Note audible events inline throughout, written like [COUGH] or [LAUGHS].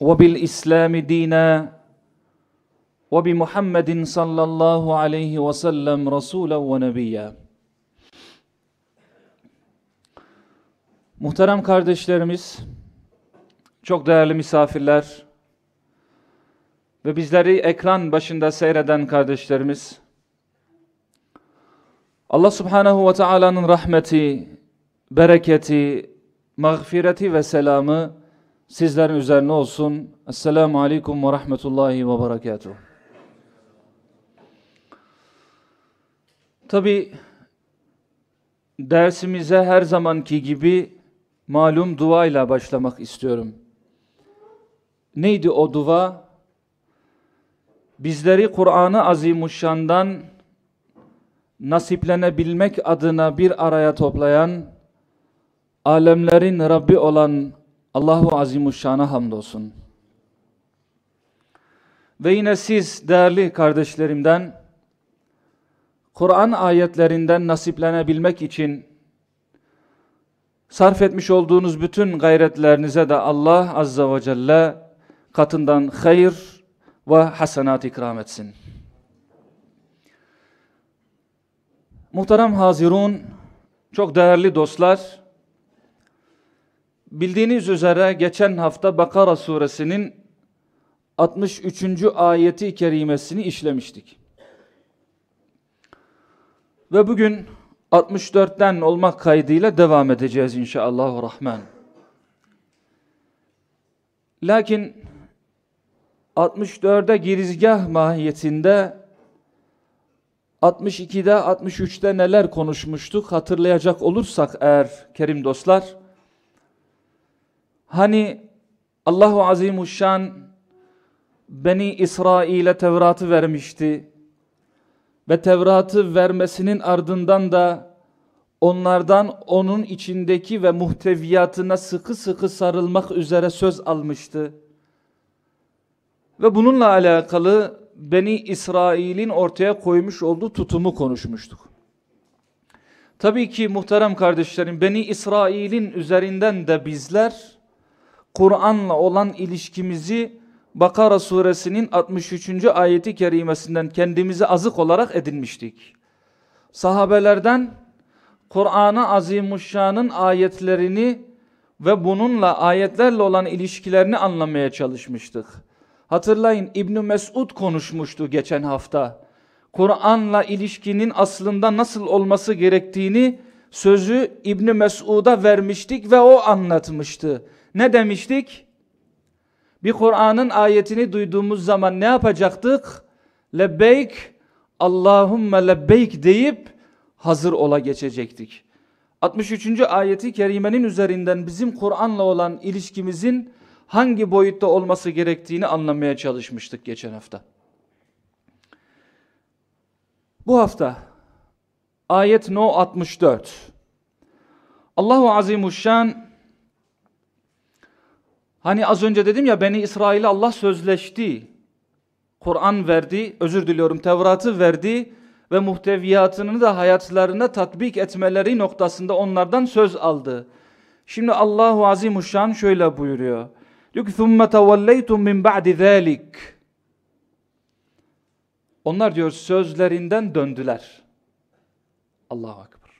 وبالإسلام دينا وبمحمد صلى الله عليه وسلم رسولا ونبيا Muhterem kardeşlerimiz, çok değerli misafirler ve bizleri ekran başında seyreden kardeşlerimiz, Allah subhanehu ve teala'nın rahmeti, bereketi, mağfireti ve selamı sizlerin üzerine olsun. Esselamu aleyküm ve rahmetullahi ve berekatuhu. Tabi dersimize her zamanki gibi malum dua ile başlamak istiyorum. Neydi o dua? Bizleri Kur'an-ı Azimuşşan'dan nasiplenebilmek adına bir araya toplayan, alemlerin Rabbi olan Allahu Azimuşşan'a hamdolsun. Ve yine siz değerli kardeşlerimden, Kur'an ayetlerinden nasiplenebilmek için sarf etmiş olduğunuz bütün gayretlerinize de Allah Azza ve Celle katından hayır ve hasenat ikram etsin. Muhterem Hazirun, çok değerli dostlar, bildiğiniz üzere geçen hafta Bakara suresinin 63. ayeti kerimesini işlemiştik. Ve bugün 64'ten olmak kaydıyla devam edeceğiz inşallah rahman. Lakin 64'e girizgah mahiyetinde 62'de 63'te neler konuşmuştuk hatırlayacak olursak eğer kerim dostlar hani Allahu Azimuşşan Beni İsrail'e Tevrat'ı vermişti ve Tevrat'ı vermesinin ardından da onlardan onun içindeki ve muhteviyatına sıkı sıkı sarılmak üzere söz almıştı. Ve bununla alakalı Beni İsrail'in ortaya koymuş olduğu tutumu konuşmuştuk. Tabii ki muhterem kardeşlerim Beni İsrail'in üzerinden de bizler Kur'an'la olan ilişkimizi Bakara suresinin 63. ayeti kerimesinden kendimizi azık olarak edinmiştik. Sahabelerden Kur'an-ı Azimuşşan'ın ayetlerini ve bununla ayetlerle olan ilişkilerini anlamaya çalışmıştık. Hatırlayın İbn Mesud konuşmuştu geçen hafta. Kur'an'la ilişkinin aslında nasıl olması gerektiğini sözü İbn Mesud'a vermiştik ve o anlatmıştı. Ne demiştik? Bir Kur'an'ın ayetini duyduğumuz zaman ne yapacaktık? Lebbeyk, Allahümme lebbeyk deyip hazır ola geçecektik. 63. ayeti kerimenin üzerinden bizim Kur'an'la olan ilişkimizin hangi boyutta olması gerektiğini anlamaya çalışmıştık geçen hafta. Bu hafta ayet No 64. Allahu Azimuşşan hani az önce dedim ya Beni İsrail'e Allah sözleşti. Kur'an verdi, özür diliyorum Tevrat'ı verdi ve muhteviyatını da hayatlarına tatbik etmeleri noktasında onlardan söz aldı. Şimdi Allahu Azimuşşan şöyle buyuruyor. Diyor ki ثُمَّ تَوَلَّيْتُمْ مِنْ بَعْدِ ذَٰلِكِ Onlar diyor sözlerinden döndüler. Allahu Ekber.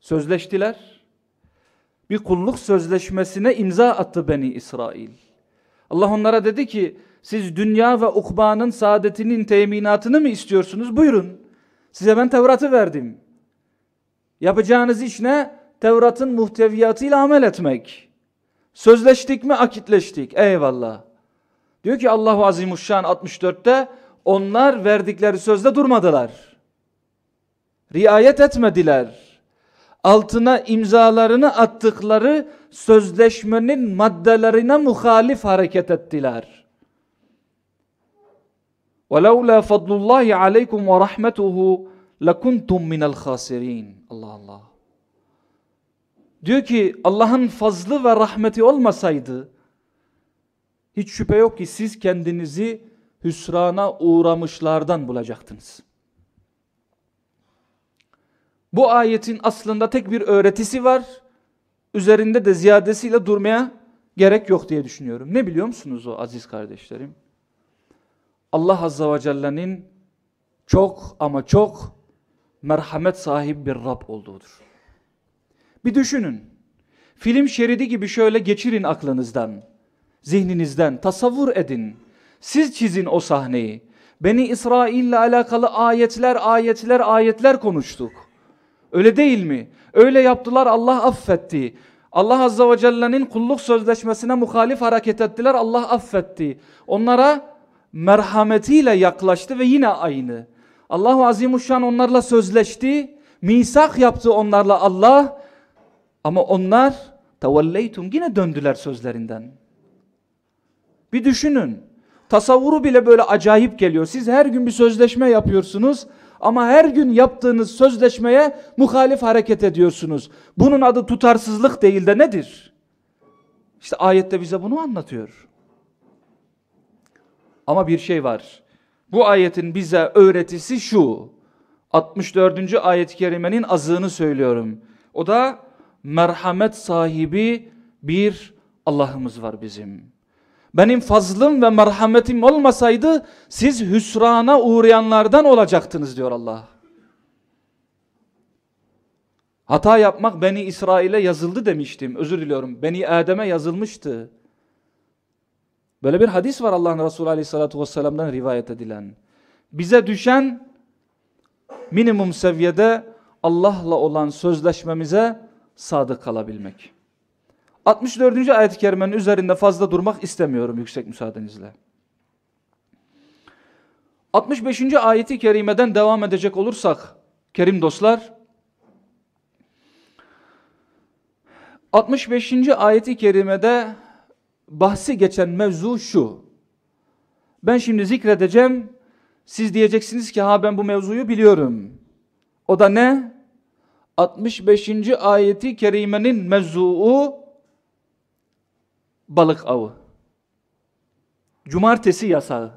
Sözleştiler. bir kulluk sözleşmesine imza attı Beni İsrail. Allah onlara dedi ki siz dünya ve ukbanın saadetinin teminatını mı istiyorsunuz? Buyurun. Size ben Tevrat'ı verdim. Yapacağınız iş ne? Tevrat'ın muhteviyatıyla amel etmek. Sözleştik mi? Akitleştik. Eyvallah. Diyor ki Allahu Azimuşşan 64'te onlar verdikleri sözde durmadılar. Riayet etmediler altına imzalarını attıkları sözleşmenin maddelerine muhalif hareket ettiler. وَلَوْلَا فَضْلُ اللّٰهِ عَلَيْكُمْ وَرَحْمَتُهُ لَكُنْتُمْ مِنَ الْخَاسِرِينَ Allah Allah. Diyor ki Allah'ın fazlı ve rahmeti olmasaydı hiç şüphe yok ki siz kendinizi hüsrana uğramışlardan bulacaktınız. Bu ayetin aslında tek bir öğretisi var. Üzerinde de ziyadesiyle durmaya gerek yok diye düşünüyorum. Ne biliyor musunuz o aziz kardeşlerim? Allah Azza ve Celle'nin çok ama çok merhamet sahibi bir Rab olduğudur. Bir düşünün. Film şeridi gibi şöyle geçirin aklınızdan, zihninizden, tasavvur edin. Siz çizin o sahneyi. Beni İsrail ile alakalı ayetler, ayetler, ayetler konuştuk. Öyle değil mi? Öyle yaptılar Allah affetti. Allah Azza ve Celle'nin kulluk sözleşmesine muhalif hareket ettiler Allah affetti. Onlara merhametiyle yaklaştı ve yine aynı. Allahu Azimuşşan onlarla sözleşti. Misak yaptı onlarla Allah. Ama onlar tevelleytum yine döndüler sözlerinden. Bir düşünün. Tasavvuru bile böyle acayip geliyor. Siz her gün bir sözleşme yapıyorsunuz ama her gün yaptığınız sözleşmeye muhalif hareket ediyorsunuz. Bunun adı tutarsızlık değil de nedir? İşte ayette bize bunu anlatıyor. Ama bir şey var. Bu ayetin bize öğretisi şu. 64. ayet-i kerimenin azığını söylüyorum. O da merhamet sahibi bir Allah'ımız var bizim. Benim fazlım ve merhametim olmasaydı siz hüsrana uğrayanlardan olacaktınız diyor Allah. Hata yapmak Beni İsrail'e yazıldı demiştim. Özür diliyorum. Beni Adem'e yazılmıştı. Böyle bir hadis var Allah'ın Resulü Aleyhisselatü Vesselam'dan rivayet edilen. Bize düşen minimum seviyede Allah'la olan sözleşmemize sadık kalabilmek. 64. ayet-i kerimenin üzerinde fazla durmak istemiyorum yüksek müsaadenizle. 65. ayeti kerimeden devam edecek olursak kerim dostlar 65. ayeti kerimede bahsi geçen mevzu şu. Ben şimdi zikredeceğim. Siz diyeceksiniz ki ha ben bu mevzuyu biliyorum. O da ne? 65. ayeti kerimenin mevzuu balık avı. Cumartesi yasağı.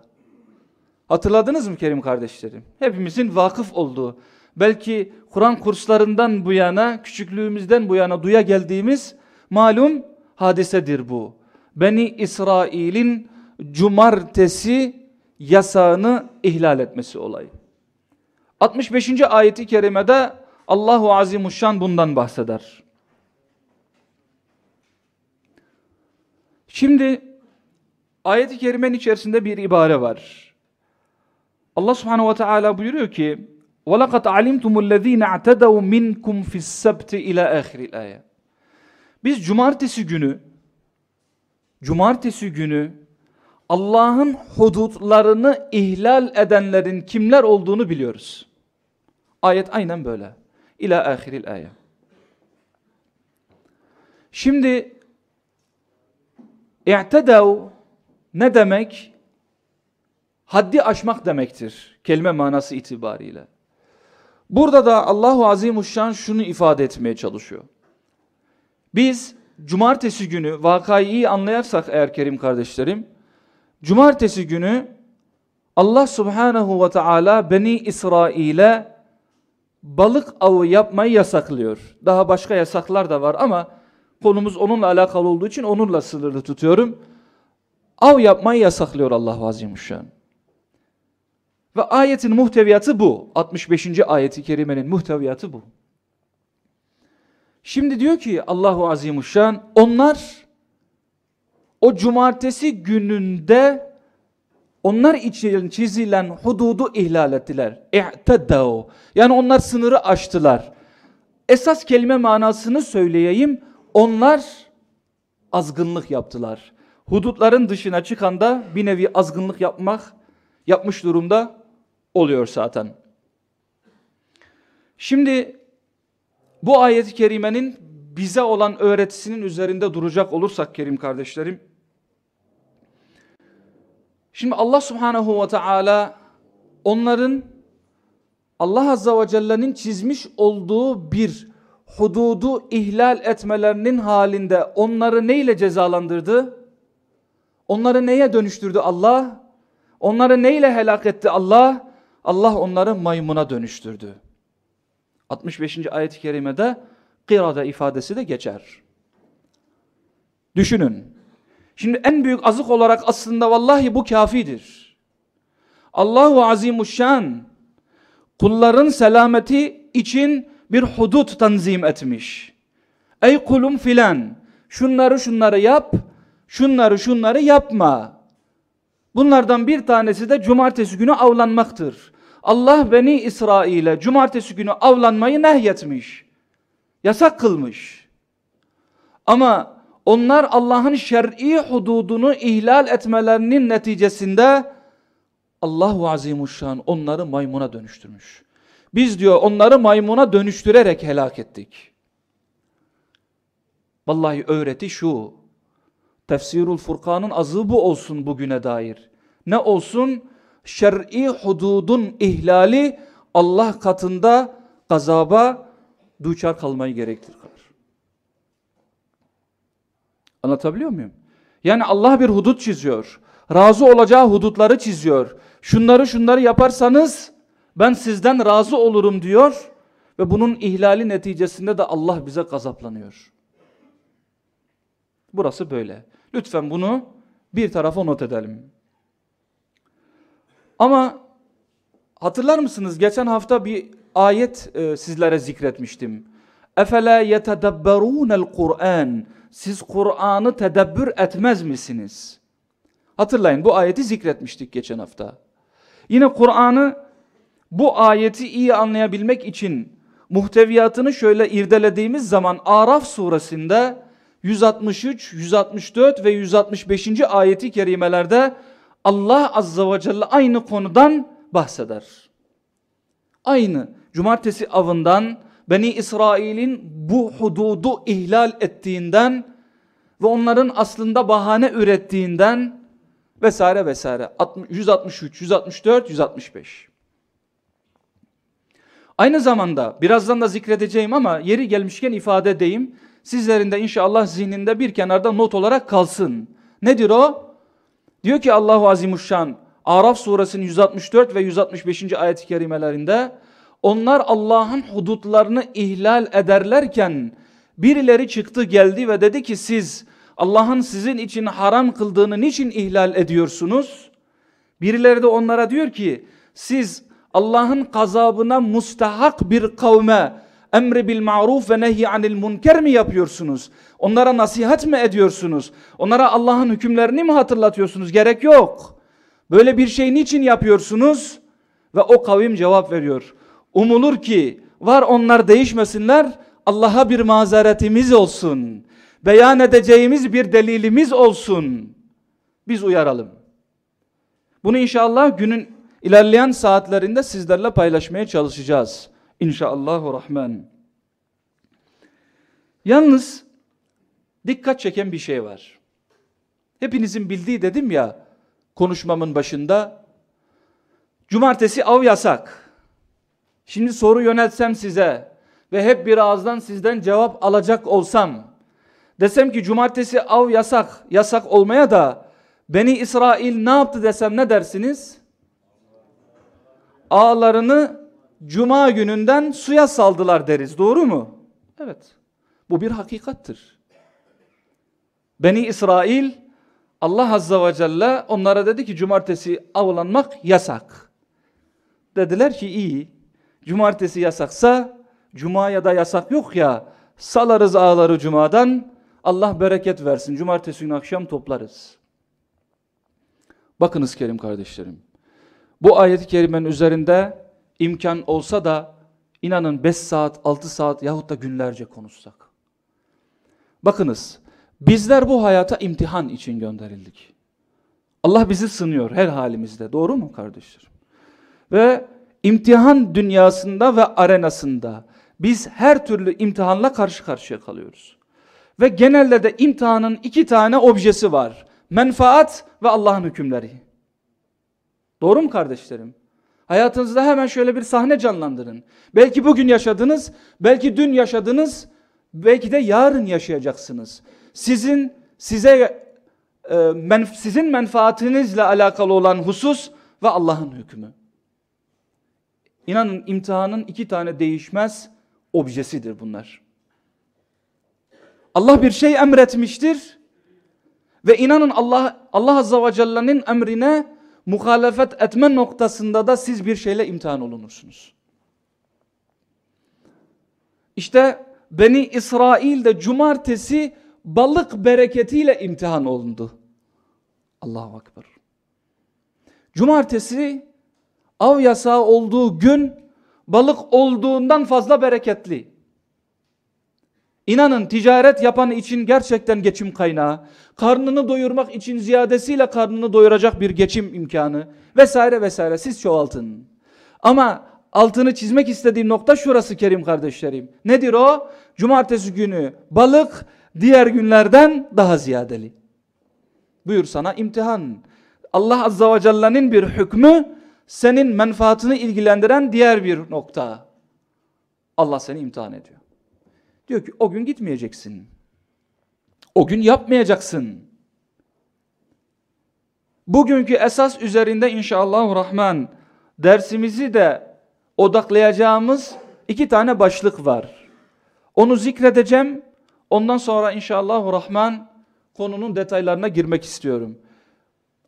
Hatırladınız mı Kerim kardeşlerim? Hepimizin vakıf olduğu, belki Kur'an kurslarından bu yana, küçüklüğümüzden bu yana duya geldiğimiz malum hadisedir bu. Beni İsrail'in cumartesi yasağını ihlal etmesi olayı. 65. ayeti kerimede Allahu Azimuşşan bundan bahseder. Şimdi ayet-i kerimenin içerisinde bir ibare var. Allah subhanehu ve teala buyuruyor ki وَلَقَدْ عَلِمْتُمُ الَّذ۪ينَ اَعْتَدَوْا مِنْكُمْ فِي السَّبْتِ ila ahiril ayet. Biz cumartesi günü cumartesi günü Allah'ın hudutlarını ihlal edenlerin kimler olduğunu biliyoruz. Ayet aynen böyle. İla ahiril ayet. Şimdi İ'tedav ne demek? Haddi aşmak demektir. Kelime manası itibariyle. Burada da Allahu Azimuşşan şunu ifade etmeye çalışıyor. Biz cumartesi günü vakayı iyi anlayarsak eğer Kerim kardeşlerim, cumartesi günü Allah Subhanahu ve Teala Beni İsrail'e balık avı yapmayı yasaklıyor. Daha başka yasaklar da var ama Konumuz onunla alakalı olduğu için onunla sınırlı tutuyorum. Av yapmayı yasaklıyor Allah Azimuşşan. Ve ayetin muhteviyatı bu. 65. ayeti kerimenin muhteviyatı bu. Şimdi diyor ki Allahu Azimuşşan onlar o cumartesi gününde onlar için çizilen hududu ihlal ettiler. İ'teddav. Yani onlar sınırı aştılar. Esas kelime manasını söyleyeyim. Onlar azgınlık yaptılar. Hudutların dışına çıkan da bir nevi azgınlık yapmak yapmış durumda oluyor zaten. Şimdi bu ayet-i kerimenin bize olan öğretisinin üzerinde duracak olursak kerim kardeşlerim. Şimdi Allah subhanehu ve teala onların Allah azza ve celle'nin çizmiş olduğu bir hududu ihlal etmelerinin halinde onları neyle cezalandırdı? Onları neye dönüştürdü Allah? Onları neyle helak etti Allah? Allah onları maymuna dönüştürdü. 65. ayet-i kerimede kırada ifadesi de geçer. Düşünün. Şimdi en büyük azık olarak aslında vallahi bu kafidir. Allahu Azimuşşan kulların selameti için bir hudut tanzim etmiş. Ey kulum filan şunları şunları yap, şunları şunları yapma. Bunlardan bir tanesi de cumartesi günü avlanmaktır. Allah beni İsrail'e cumartesi günü avlanmayı nehyetmiş. Yasak kılmış. Ama onlar Allah'ın şer'i hududunu ihlal etmelerinin neticesinde Allahu Azimuşşan onları maymuna dönüştürmüş. Biz diyor onları maymuna dönüştürerek helak ettik. Vallahi öğreti şu. Tefsirul Furkan'ın azı bu olsun bugüne dair. Ne olsun? Şer'i hududun ihlali Allah katında gazaba duçar kalmayı gerektirir. Anlatabiliyor muyum? Yani Allah bir hudut çiziyor. Razı olacağı hudutları çiziyor. Şunları şunları yaparsanız ben sizden razı olurum diyor. Ve bunun ihlali neticesinde de Allah bize gazaplanıyor. Burası böyle. Lütfen bunu bir tarafa not edelim. Ama hatırlar mısınız? Geçen hafta bir ayet e, sizlere zikretmiştim. Efela yetedebberunel Kur'an. Siz Kur'an'ı tedebbür etmez misiniz? Hatırlayın bu ayeti zikretmiştik geçen hafta. Yine Kur'an'ı bu ayeti iyi anlayabilmek için muhteviyatını şöyle irdelediğimiz zaman Araf suresinde 163, 164 ve 165. ayeti kerimelerde Allah azza ve celle aynı konudan bahseder. Aynı cumartesi avından Beni İsrail'in bu hududu ihlal ettiğinden ve onların aslında bahane ürettiğinden vesaire vesaire 163, 164, 165. Aynı zamanda birazdan da zikredeceğim ama yeri gelmişken ifade edeyim. Sizlerin de inşallah zihninde bir kenarda not olarak kalsın. Nedir o? Diyor ki Allahu Azimuşşan Araf suresinin 164 ve 165. ayet-i kerimelerinde onlar Allah'ın hudutlarını ihlal ederlerken birileri çıktı geldi ve dedi ki siz Allah'ın sizin için haram kıldığını niçin ihlal ediyorsunuz? Birileri de onlara diyor ki siz Allah'ın gazabına mustahak bir kavme emri bil ma'ruf ve nehy anil münker mi yapıyorsunuz? Onlara nasihat mi ediyorsunuz? Onlara Allah'ın hükümlerini mi hatırlatıyorsunuz? Gerek yok. Böyle bir şey niçin yapıyorsunuz? Ve o kavim cevap veriyor. Umulur ki var onlar değişmesinler Allah'a bir mazeretimiz olsun. Beyan edeceğimiz bir delilimiz olsun. Biz uyaralım. Bunu inşallah günün ilerleyen saatlerinde sizlerle paylaşmaya çalışacağız. İnşallahü Rahman. Yalnız dikkat çeken bir şey var. Hepinizin bildiği dedim ya konuşmamın başında. Cumartesi av yasak. Şimdi soru yöneltsem size ve hep bir ağızdan sizden cevap alacak olsam desem ki cumartesi av yasak, yasak olmaya da Beni İsrail ne yaptı desem ne dersiniz? Ağlarını cuma gününden suya saldılar deriz. Doğru mu? Evet. Bu bir hakikattır. Beni İsrail Allah Azza ve Celle onlara dedi ki cumartesi avlanmak yasak. Dediler ki iyi. Cumartesi yasaksa, cuma da yasak yok ya, salarız ağları cumadan, Allah bereket versin. Cumartesi günü akşam toplarız. Bakınız kerim kardeşlerim. Bu ayet-i kerimenin üzerinde imkan olsa da inanın 5 saat, 6 saat yahut da günlerce konuşsak. Bakınız bizler bu hayata imtihan için gönderildik. Allah bizi sınıyor her halimizde. Doğru mu kardeşlerim? Ve imtihan dünyasında ve arenasında biz her türlü imtihanla karşı karşıya kalıyoruz. Ve genelde de imtihanın iki tane objesi var. Menfaat ve Allah'ın hükümleri. Doğru mu kardeşlerim? Hayatınızda hemen şöyle bir sahne canlandırın. Belki bugün yaşadınız, belki dün yaşadınız, belki de yarın yaşayacaksınız. Sizin size e, sizin menfaatinizle alakalı olan husus ve Allah'ın hükmü. İnanın imtihanın iki tane değişmez objesidir bunlar. Allah bir şey emretmiştir ve inanın Allah Allah Azze ve Celle'nin emrine muhalefet etme noktasında da siz bir şeyle imtihan olunursunuz. İşte Beni İsrail de cumartesi balık bereketiyle imtihan olundu. Allahu Akbar. Cumartesi av yasağı olduğu gün balık olduğundan fazla bereketli. İnanın ticaret yapan için gerçekten geçim kaynağı, karnını doyurmak için ziyadesiyle karnını doyuracak bir geçim imkanı vesaire vesaire siz çoğaltın. Ama altını çizmek istediğim nokta şurası Kerim kardeşlerim. Nedir o? Cumartesi günü balık diğer günlerden daha ziyadeli. Buyur sana imtihan. Allah Azza ve Celle'nin bir hükmü senin menfaatini ilgilendiren diğer bir nokta. Allah seni imtihan ediyor. Diyor ki o gün gitmeyeceksin. O gün yapmayacaksın. Bugünkü esas üzerinde inşallah rahman dersimizi de odaklayacağımız iki tane başlık var. Onu zikredeceğim. Ondan sonra inşallah rahman konunun detaylarına girmek istiyorum.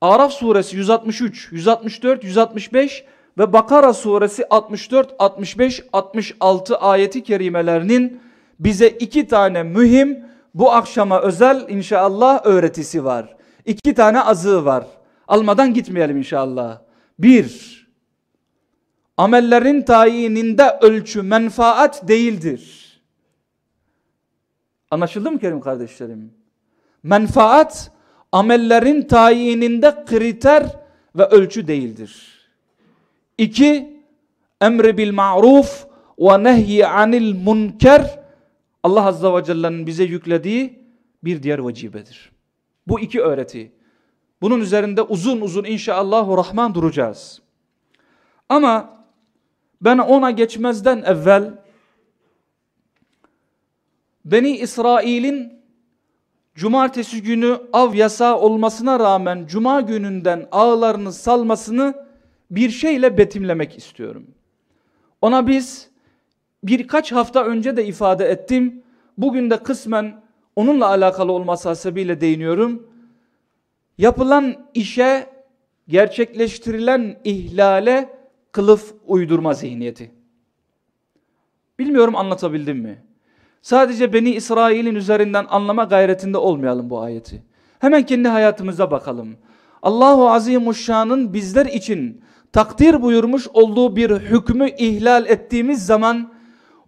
Araf suresi 163, 164, 165 ve Bakara suresi 64, 65, 66 ayeti kerimelerinin bize iki tane mühim bu akşama özel inşallah öğretisi var. İki tane azığı var. Almadan gitmeyelim inşallah. Bir, amellerin tayininde ölçü menfaat değildir. Anlaşıldı mı Kerim kardeşlerim? Menfaat amellerin tayininde kriter ve ölçü değildir. İki, emri bil ma'ruf ve nehyi anil munker Allah Azza ve Celle'nin bize yüklediği bir diğer vacibedir. Bu iki öğreti. Bunun üzerinde uzun uzun inşallah rahman duracağız. Ama ben ona geçmezden evvel Beni İsrail'in cumartesi günü av yasağı olmasına rağmen cuma gününden ağlarını salmasını bir şeyle betimlemek istiyorum. Ona biz birkaç hafta önce de ifade ettim. Bugün de kısmen onunla alakalı olması hasebiyle değiniyorum. Yapılan işe, gerçekleştirilen ihlale kılıf uydurma zihniyeti. Bilmiyorum anlatabildim mi? Sadece Beni İsrail'in üzerinden anlama gayretinde olmayalım bu ayeti. Hemen kendi hayatımıza bakalım. Allahu Azimuşşan'ın bizler için takdir buyurmuş olduğu bir hükmü ihlal ettiğimiz zaman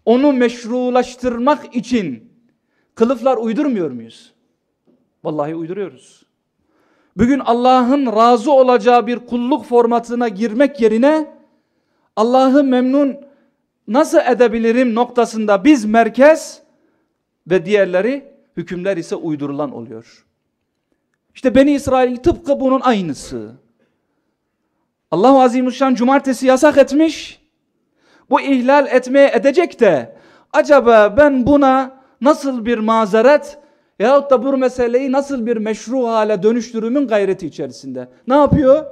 onu meşrulaştırmak için kılıflar uydurmuyor muyuz? Vallahi uyduruyoruz. Bugün Allah'ın razı olacağı bir kulluk formatına girmek yerine Allah'ı memnun nasıl edebilirim noktasında biz merkez ve diğerleri hükümler ise uydurulan oluyor. İşte Beni İsrail tıpkı bunun aynısı. Allah-u Azimuşşan cumartesi yasak etmiş. Bu ihlal etmeye edecek de acaba ben buna nasıl bir mazeret yahut da bu meseleyi nasıl bir meşru hale dönüştürümün gayreti içerisinde. Ne yapıyor?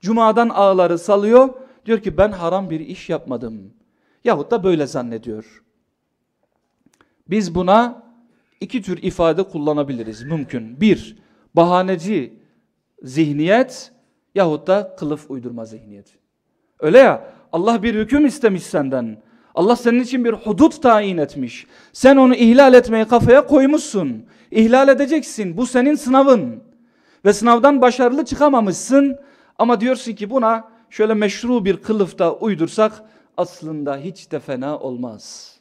Cuma'dan ağları salıyor. Diyor ki ben haram bir iş yapmadım. Yahut da böyle zannediyor. Biz buna iki tür ifade kullanabiliriz mümkün. Bir, bahaneci zihniyet yahut da kılıf uydurma zihniyet. Öyle ya Allah bir hüküm istemiş senden. Allah senin için bir hudut tayin etmiş. Sen onu ihlal etmeyi kafaya koymuşsun. İhlal edeceksin. Bu senin sınavın. Ve sınavdan başarılı çıkamamışsın. Ama diyorsun ki buna şöyle meşru bir kılıfta uydursak aslında hiç de fena olmaz.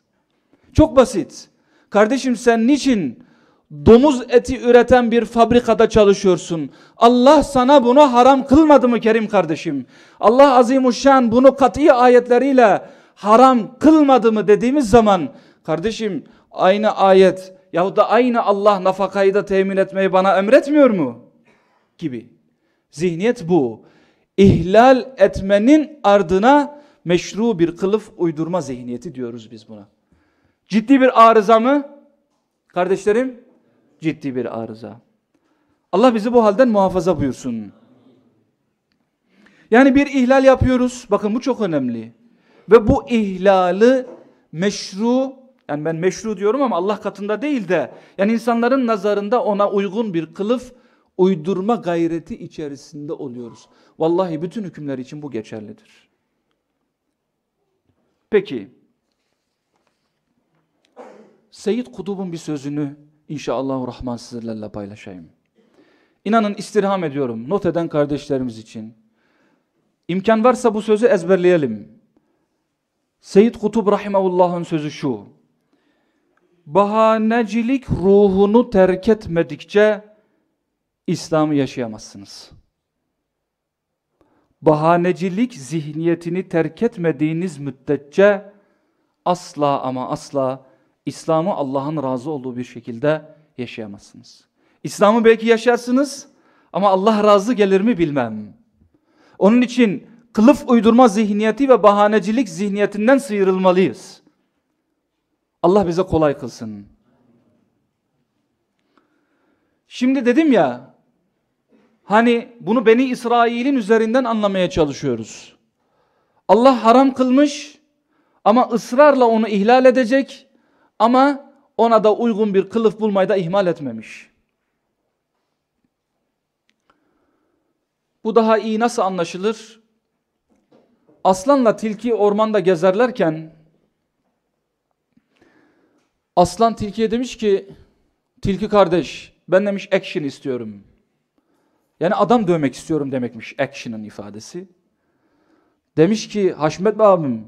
Çok basit. Kardeşim sen niçin domuz eti üreten bir fabrikada çalışıyorsun? Allah sana bunu haram kılmadı mı Kerim kardeşim? Allah azimuşşan bunu kat'i ayetleriyle haram kılmadı mı dediğimiz zaman kardeşim aynı ayet yahut da aynı Allah nafakayı da temin etmeyi bana emretmiyor mu? Gibi. Zihniyet bu. İhlal etmenin ardına meşru bir kılıf uydurma zihniyeti diyoruz biz buna. Ciddi bir arıza mı? Kardeşlerim ciddi bir arıza. Allah bizi bu halden muhafaza buyursun. Yani bir ihlal yapıyoruz. Bakın bu çok önemli. Ve bu ihlali meşru yani ben meşru diyorum ama Allah katında değil de yani insanların nazarında ona uygun bir kılıf uydurma gayreti içerisinde oluyoruz. Vallahi bütün hükümler için bu geçerlidir. Peki Seyyid Kutub'un bir sözünü inşallah Rahman sizlerle paylaşayım. İnanın istirham ediyorum not eden kardeşlerimiz için. İmkan varsa bu sözü ezberleyelim. Seyyid Kutub Rahimahullah'ın sözü şu. Bahanecilik ruhunu terk etmedikçe İslam'ı yaşayamazsınız. Bahanecilik zihniyetini terk etmediğiniz müddetçe asla ama asla İslam'ı Allah'ın razı olduğu bir şekilde yaşayamazsınız. İslam'ı belki yaşarsınız ama Allah razı gelir mi bilmem. Onun için kılıf uydurma zihniyeti ve bahanecilik zihniyetinden sıyrılmalıyız. Allah bize kolay kılsın. Şimdi dedim ya, hani bunu Beni İsrail'in üzerinden anlamaya çalışıyoruz. Allah haram kılmış ama ısrarla onu ihlal edecek ama ona da uygun bir kılıf bulmayı da ihmal etmemiş. Bu daha iyi nasıl anlaşılır? Aslanla tilki ormanda gezerlerken aslan tilkiye demiş ki tilki kardeş ben demiş action istiyorum. Yani adam dövmek istiyorum demekmiş action'ın ifadesi. Demiş ki Haşmet abim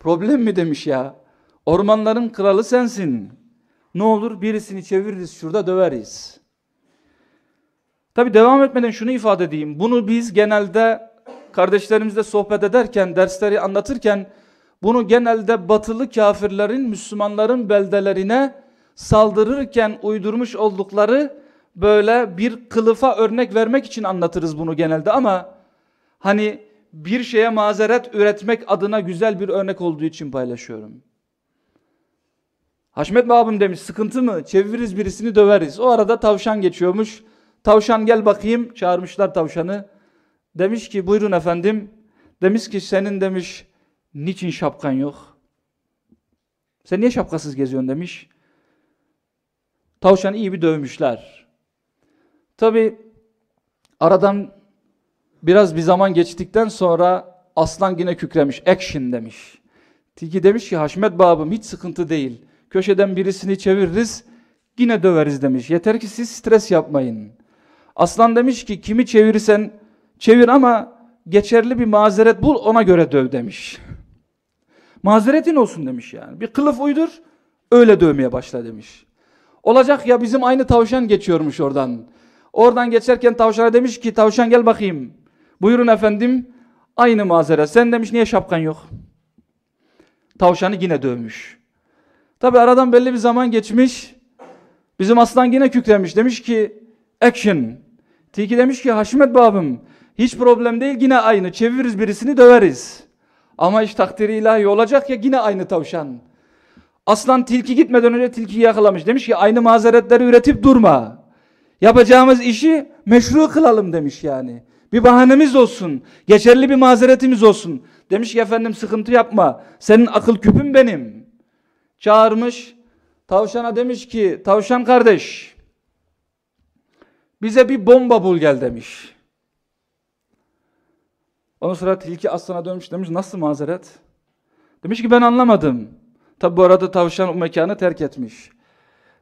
problem mi demiş ya. Ormanların kralı sensin. Ne olur birisini çeviririz şurada döveriz. Tabi devam etmeden şunu ifade edeyim. Bunu biz genelde kardeşlerimizle sohbet ederken, dersleri anlatırken bunu genelde batılı kafirlerin Müslümanların beldelerine saldırırken uydurmuş oldukları böyle bir kılıfa örnek vermek için anlatırız bunu genelde ama hani bir şeye mazeret üretmek adına güzel bir örnek olduğu için paylaşıyorum. Haşmet abim demiş sıkıntı mı? Çeviririz birisini döveriz. O arada tavşan geçiyormuş. Tavşan gel bakayım. Çağırmışlar tavşanı. Demiş ki buyurun efendim. Demiş ki senin demiş niçin şapkan yok? Sen niye şapkasız geziyorsun demiş. Tavşanı iyi bir dövmüşler. Tabi aradan biraz bir zaman geçtikten sonra aslan yine kükremiş. Action demiş. Tilki demiş ki Haşmet babım hiç sıkıntı değil. Köşeden birisini çeviririz yine döveriz demiş. Yeter ki siz stres yapmayın. Aslan demiş ki kimi çevirirsen çevir ama geçerli bir mazeret bul ona göre döv demiş. Mazeretin olsun demiş yani. Bir kılıf uydur öyle dövmeye başla demiş. Olacak ya bizim aynı tavşan geçiyormuş oradan. Oradan geçerken tavşana demiş ki tavşan gel bakayım. Buyurun efendim. Aynı mazeret. Sen demiş niye şapkan yok? Tavşanı yine dövmüş. Tabi aradan belli bir zaman geçmiş. Bizim aslan yine kükremiş. Demiş ki action. Tilki demiş ki Haşmet babım hiç problem değil yine aynı. Çeviririz birisini döveriz. Ama iş takdiri ilahi olacak ya yine aynı tavşan. Aslan tilki gitmeden önce tilkiyi yakalamış. Demiş ki aynı mazeretleri üretip durma. Yapacağımız işi meşru kılalım demiş yani. Bir bahanemiz olsun. Geçerli bir mazeretimiz olsun. Demiş ki efendim sıkıntı yapma. Senin akıl küpün benim. Çağırmış. Tavşana demiş ki tavşan kardeş bize bir bomba bul gel demiş. Ondan sonra tilki aslana dönmüş demiş nasıl mazeret? Demiş ki ben anlamadım. Tabi bu arada tavşan o mekanı terk etmiş.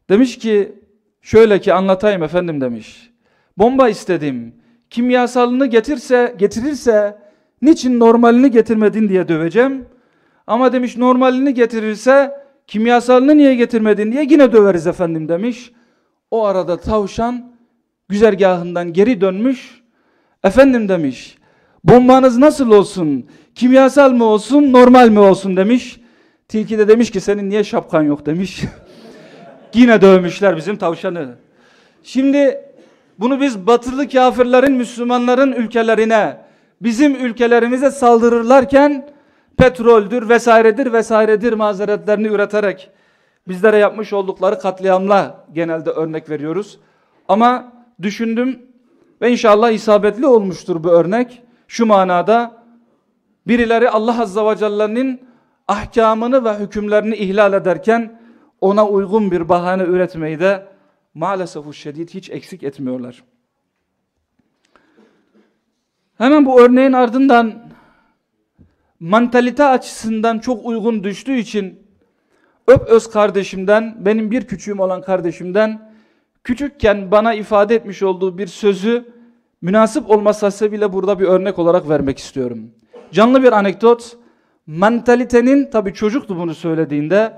Demiş ki şöyle ki anlatayım efendim demiş. Bomba istedim. Kimyasalını getirse, getirirse niçin normalini getirmedin diye döveceğim. Ama demiş normalini getirirse kimyasalını niye getirmedin diye yine döveriz efendim demiş. O arada tavşan güzergahından geri dönmüş. Efendim demiş Bombanız nasıl olsun? Kimyasal mı olsun, normal mi olsun demiş. Tilki de demiş ki senin niye şapkan yok demiş. [LAUGHS] Yine dövmüşler bizim tavşanı. Şimdi bunu biz batılı kafirlerin Müslümanların ülkelerine, bizim ülkelerimize saldırırlarken petroldür vesairedir vesairedir mazeretlerini üreterek bizlere yapmış oldukları katliamla genelde örnek veriyoruz. Ama düşündüm ve inşallah isabetli olmuştur bu örnek. Şu manada birileri Allah Azza ve Celle'nin ahkamını ve hükümlerini ihlal ederken ona uygun bir bahane üretmeyi de maalesef şiddet hiç eksik etmiyorlar. Hemen bu örneğin ardından mantalite açısından çok uygun düştüğü için öp öz kardeşimden, benim bir küçüğüm olan kardeşimden küçükken bana ifade etmiş olduğu bir sözü münasip olmasa sebebiyle burada bir örnek olarak vermek istiyorum. Canlı bir anekdot. Mentalitenin tabi çocuktu bunu söylediğinde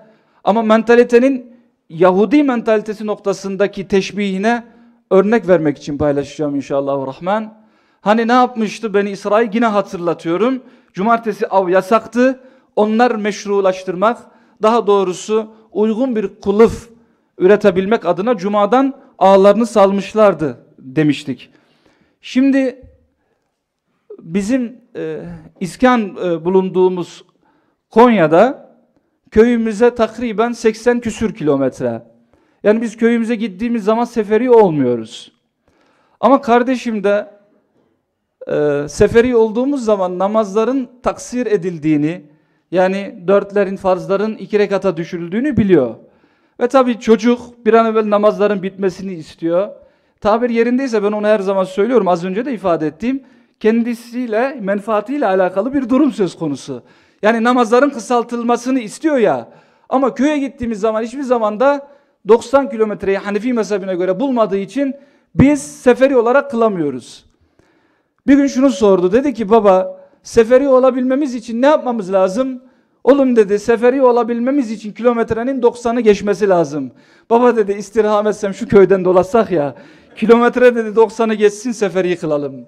ama mentalitenin Yahudi mentalitesi noktasındaki teşbihine örnek vermek için paylaşacağım inşallah rahman. Hani ne yapmıştı beni İsrail yine hatırlatıyorum. Cumartesi av yasaktı. Onlar meşrulaştırmak, daha doğrusu uygun bir kılıf üretebilmek adına cumadan ağlarını salmışlardı demiştik. Şimdi bizim e, iskan e, bulunduğumuz Konya'da köyümüze takriben 80 küsür kilometre. Yani biz köyümüze gittiğimiz zaman seferi olmuyoruz. Ama kardeşim de e, seferi olduğumuz zaman namazların taksir edildiğini, yani dörtlerin, farzların iki rekata düşürüldüğünü biliyor. Ve tabi çocuk bir an evvel namazların bitmesini istiyor. Tabir yerindeyse ben onu her zaman söylüyorum. Az önce de ifade ettiğim kendisiyle, menfaatiyle alakalı bir durum söz konusu. Yani namazların kısaltılmasını istiyor ya. Ama köye gittiğimiz zaman hiçbir zaman da 90 kilometreyi Hanefi mezhebine göre bulmadığı için biz seferi olarak kılamıyoruz. Bir gün şunu sordu. Dedi ki baba seferi olabilmemiz için ne yapmamız lazım? Oğlum dedi seferi olabilmemiz için kilometrenin 90'ı geçmesi lazım. Baba dedi istirham etsem şu köyden dolaşsak ya. Kilometre dedi 90'ı geçsin seferi kılalım.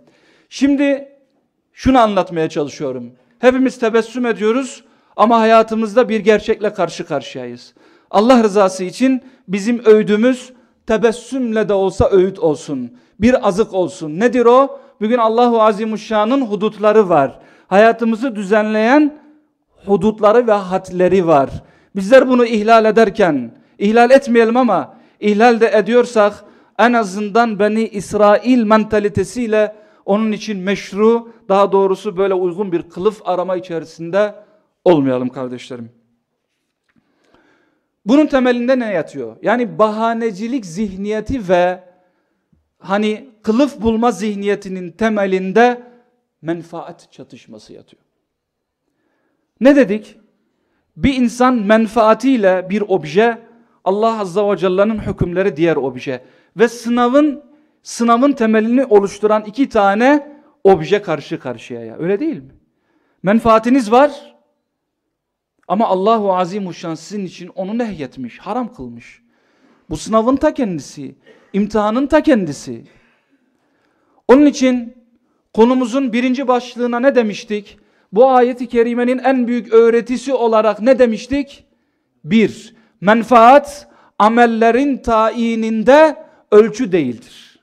Şimdi şunu anlatmaya çalışıyorum. Hepimiz tebessüm ediyoruz ama hayatımızda bir gerçekle karşı karşıyayız. Allah rızası için bizim öğüdümüz tebessümle de olsa öğüt olsun. Bir azık olsun. Nedir o? Bugün Allahu Azimuşşan'ın hudutları var. Hayatımızı düzenleyen hudutları ve hadleri var. Bizler bunu ihlal ederken, ihlal etmeyelim ama ihlal de ediyorsak en azından Beni İsrail mentalitesiyle onun için meşru, daha doğrusu böyle uygun bir kılıf arama içerisinde olmayalım kardeşlerim. Bunun temelinde ne yatıyor? Yani bahanecilik zihniyeti ve hani kılıf bulma zihniyetinin temelinde menfaat çatışması yatıyor. Ne dedik? Bir insan menfaatiyle bir obje, Allah Azza ve Celle'nin hükümleri diğer obje ve sınavın sınavın temelini oluşturan iki tane obje karşı karşıyaya. Öyle değil mi? Menfaatiniz var ama Allahu Azimuşşan sizin için onu nehyetmiş, haram kılmış. Bu sınavın ta kendisi, imtihanın ta kendisi. Onun için konumuzun birinci başlığına ne demiştik? Bu ayeti kerimenin en büyük öğretisi olarak ne demiştik? Bir, menfaat amellerin tayininde ölçü değildir.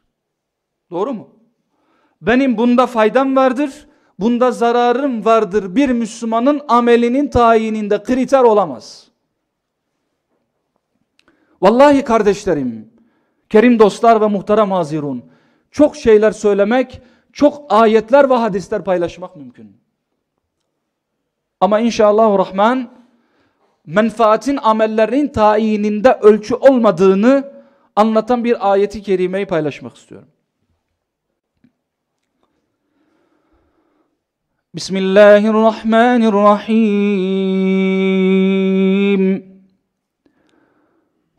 Doğru mu? Benim bunda faydam vardır, bunda zararım vardır. Bir Müslümanın amelinin tayininde kriter olamaz. Vallahi kardeşlerim, kerim dostlar ve muhterem hazirun, çok şeyler söylemek, çok ayetler ve hadisler paylaşmak mümkün. Ama inşallah Rahman menfaatin amellerinin tayininde ölçü olmadığını anlatan bir ayeti kerimeyi paylaşmak istiyorum. Bismillahirrahmanirrahim.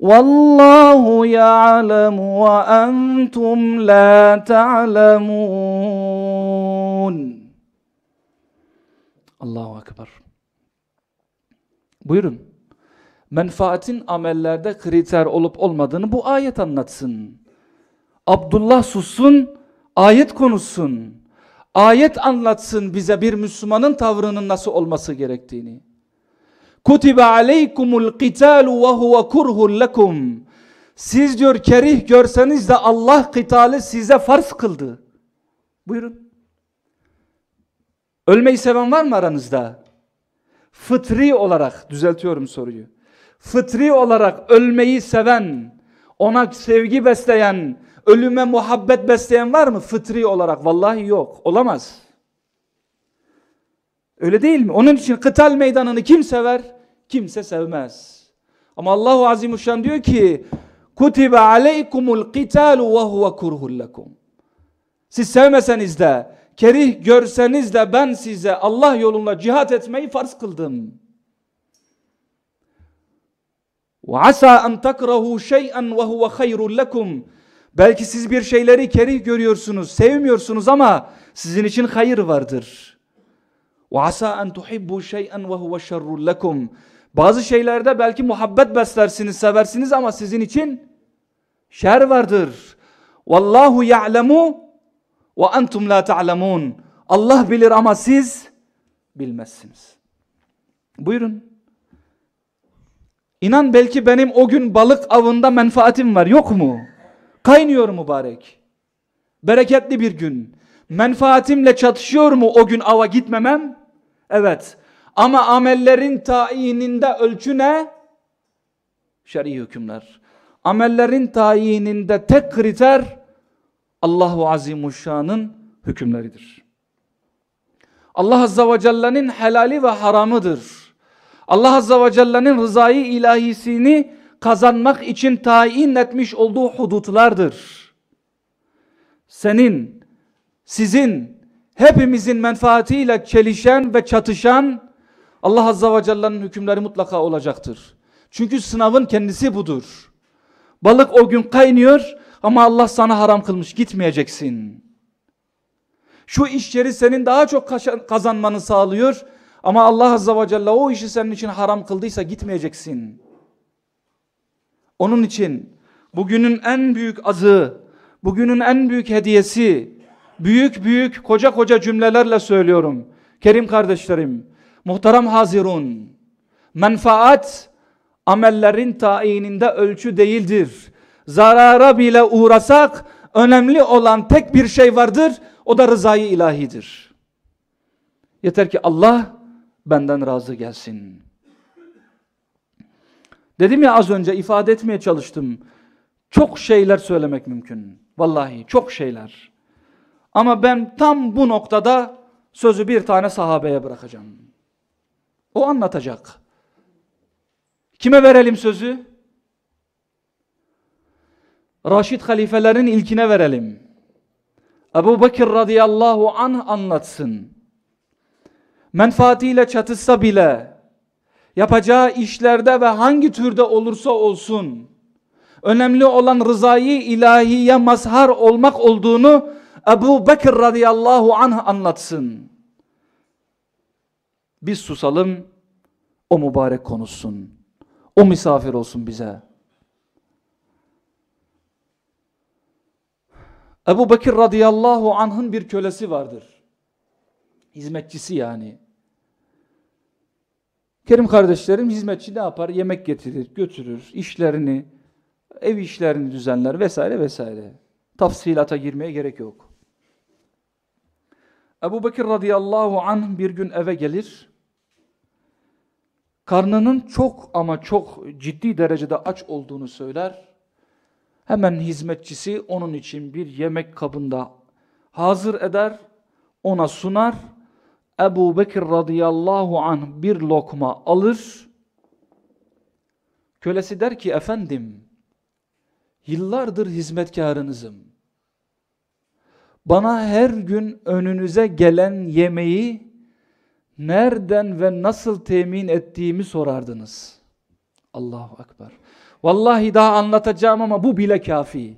والله يعلم وأنتم لا تعلمون Allahu Ekber. Buyurun. Menfaatin amellerde kriter olup olmadığını bu ayet anlatsın. Abdullah sussun, ayet konuşsun. Ayet anlatsın bize bir Müslümanın tavrının nasıl olması gerektiğini. Kutibe aleykumul qitalu ve huve kurhun lekum. Siz diyor kerih görseniz de Allah kıtalı size farz kıldı. Buyurun. Ölmeyi seven var mı aranızda? Fıtri olarak düzeltiyorum soruyu. Fıtri olarak ölmeyi seven, ona sevgi besleyen, ölüme muhabbet besleyen var mı? Fıtri olarak vallahi yok. Olamaz. Öyle değil mi? Onun için kıtal meydanını kim sever? Kimse sevmez. Ama Allahu Azimuşşan diyor ki Kutibe aleykumul qitalu ve huve kurhul lekum. Siz sevmeseniz de, kerih görseniz de ben size Allah yolunda cihat etmeyi farz kıldım. Ve asa en takrahu şey'en ve huve hayrun lekum. Belki siz bir şeyleri kerih görüyorsunuz, sevmiyorsunuz ama sizin için hayır vardır. En tuhibbu şey'en ve huve şerrun lekum. Bazı şeylerde belki muhabbet beslersiniz, seversiniz ama sizin için şer vardır. Vallahu ya'lemu ve entum la ta'lemun. Allah bilir ama siz bilmezsiniz. Buyurun. İnan belki benim o gün balık avında menfaatim var. Yok mu? Kaynıyor mübarek. Bereketli bir gün. Menfaatimle çatışıyor mu o gün ava gitmemem? Evet. Ama amellerin tayininde ölçü ne? Şer'i hükümler. Amellerin tayininde tek kriter Allahu Azimuşşan'ın hükümleridir. Allah Azza ve Celle'nin helali ve haramıdır. Allah Azza ve Celle'nin rızayı ilahisini kazanmak için tayin etmiş olduğu hudutlardır. Senin, sizin, hepimizin menfaatiyle çelişen ve çatışan Allah Azza ve Celle'nin hükümleri mutlaka olacaktır. Çünkü sınavın kendisi budur. Balık o gün kaynıyor ama Allah sana haram kılmış gitmeyeceksin. Şu iş yeri senin daha çok kazanmanı sağlıyor ama Allah Azza ve Celle o işi senin için haram kıldıysa gitmeyeceksin. Onun için bugünün en büyük azı, bugünün en büyük hediyesi, büyük büyük koca koca cümlelerle söylüyorum. Kerim kardeşlerim, muhterem hazirun, menfaat amellerin tayininde ölçü değildir. Zarara bile uğrasak önemli olan tek bir şey vardır, o da rızayı ilahidir. Yeter ki Allah benden razı gelsin. Dedim ya az önce ifade etmeye çalıştım. Çok şeyler söylemek mümkün. Vallahi çok şeyler. Ama ben tam bu noktada sözü bir tane sahabeye bırakacağım. O anlatacak. Kime verelim sözü? Raşid halifelerin ilkine verelim. Ebu Bekir radıyallahu anh anlatsın. Menfaatiyle çatışsa bile yapacağı işlerde ve hangi türde olursa olsun önemli olan rızayı ilahiye mazhar olmak olduğunu Ebu Bekir radıyallahu anh anlatsın. Biz susalım, o mübarek konuşsun. O misafir olsun bize. Ebu Bekir radıyallahu anh'ın bir kölesi vardır. Hizmetçisi yani. Kerim kardeşlerim hizmetçi ne yapar? Yemek getirir, götürür, işlerini, ev işlerini düzenler vesaire vesaire. Tafsilata girmeye gerek yok. Ebu Bekir radıyallahu anh bir gün eve gelir. Karnının çok ama çok ciddi derecede aç olduğunu söyler. Hemen hizmetçisi onun için bir yemek kabında hazır eder, ona sunar Ebu Bekir radıyallahu anh bir lokma alır. Kölesi der ki efendim yıllardır hizmetkarınızım. Bana her gün önünüze gelen yemeği nereden ve nasıl temin ettiğimi sorardınız. Allahu Ekber. Vallahi daha anlatacağım ama bu bile kafi.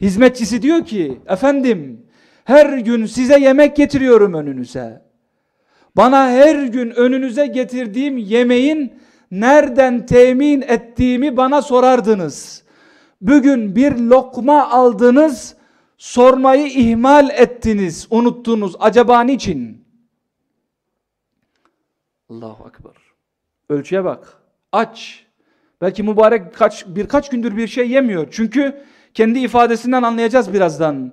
Hizmetçisi diyor ki, efendim her gün size yemek getiriyorum önünüze. Bana her gün önünüze getirdiğim yemeğin nereden temin ettiğimi bana sorardınız. Bugün bir lokma aldınız, sormayı ihmal ettiniz, unuttunuz. Acaba niçin? Allahu Ekber. Ölçüye bak. Aç. Belki mübarek kaç, birkaç gündür bir şey yemiyor. Çünkü kendi ifadesinden anlayacağız birazdan.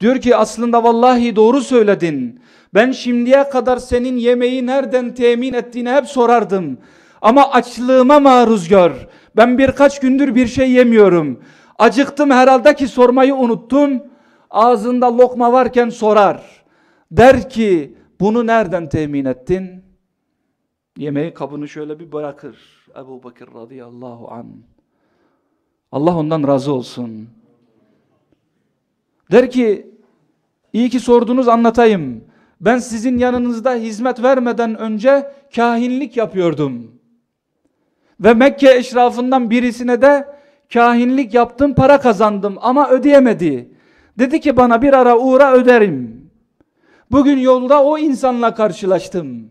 Diyor ki aslında vallahi doğru söyledin. Ben şimdiye kadar senin yemeği nereden temin ettiğini hep sorardım. Ama açlığıma maruz gör. Ben birkaç gündür bir şey yemiyorum. Acıktım herhalde ki sormayı unuttum. Ağzında lokma varken sorar. Der ki bunu nereden temin ettin? Yemeği kabını şöyle bir bırakır. Ebu Bakır radıyallahu an. Allah ondan razı olsun. Der ki iyi ki sordunuz anlatayım. Ben sizin yanınızda hizmet vermeden önce kahinlik yapıyordum. Ve Mekke eşrafından birisine de kahinlik yaptım para kazandım ama ödeyemedi. Dedi ki bana bir ara uğra öderim. Bugün yolda o insanla karşılaştım.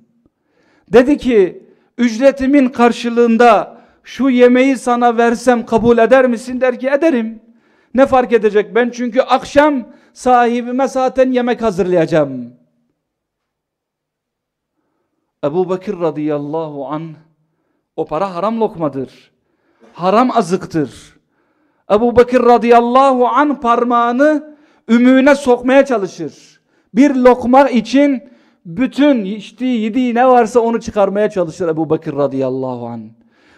Dedi ki ücretimin karşılığında şu yemeği sana versem kabul eder misin? Der ki ederim. Ne fark edecek ben çünkü akşam sahibime zaten yemek hazırlayacağım. Ebu Bakır radıyallahu an o para haram lokmadır. Haram azıktır. Ebu Bakır radıyallahu an parmağını ümüğüne sokmaya çalışır. Bir lokma için bütün içtiği yediği ne varsa onu çıkarmaya çalışır Ebu Bakır radıyallahu an.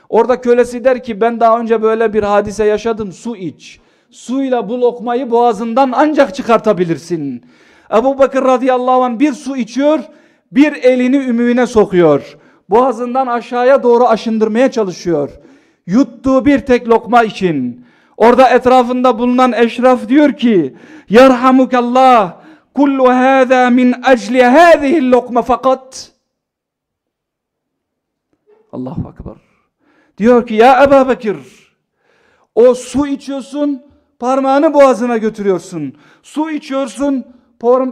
Orada kölesi der ki ben daha önce böyle bir hadise yaşadım su iç. Suyla bu lokmayı boğazından ancak çıkartabilirsin. Ebu Bakır radıyallahu an bir su içiyor bir elini ümüğüne sokuyor. Boğazından aşağıya doğru aşındırmaya çalışıyor. Yuttuğu bir tek lokma için. Orada etrafında bulunan eşraf diyor ki Yerhamukallah kullu hâzâ min ecli hâzihil lokma fakat Allahu Ekber. Diyor ki ya Ebu Bekir o su içiyorsun parmağını boğazına götürüyorsun. Su içiyorsun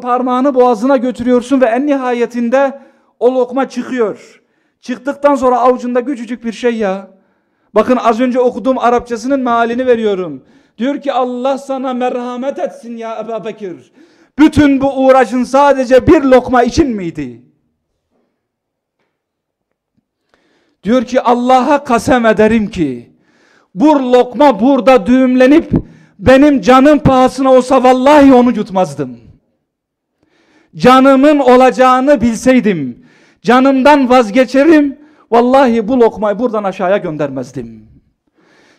parmağını boğazına götürüyorsun ve en nihayetinde o lokma çıkıyor. Çıktıktan sonra avucunda küçücük bir şey ya. Bakın az önce okuduğum Arapçasının mealini veriyorum. Diyor ki Allah sana merhamet etsin ya Ebu Bekir. Bütün bu uğraşın sadece bir lokma için miydi? Diyor ki Allah'a kasem ederim ki bu lokma burada düğümlenip benim canım pahasına olsa vallahi onu yutmazdım. Canımın olacağını bilseydim canımdan vazgeçerim vallahi bu lokmayı buradan aşağıya göndermezdim.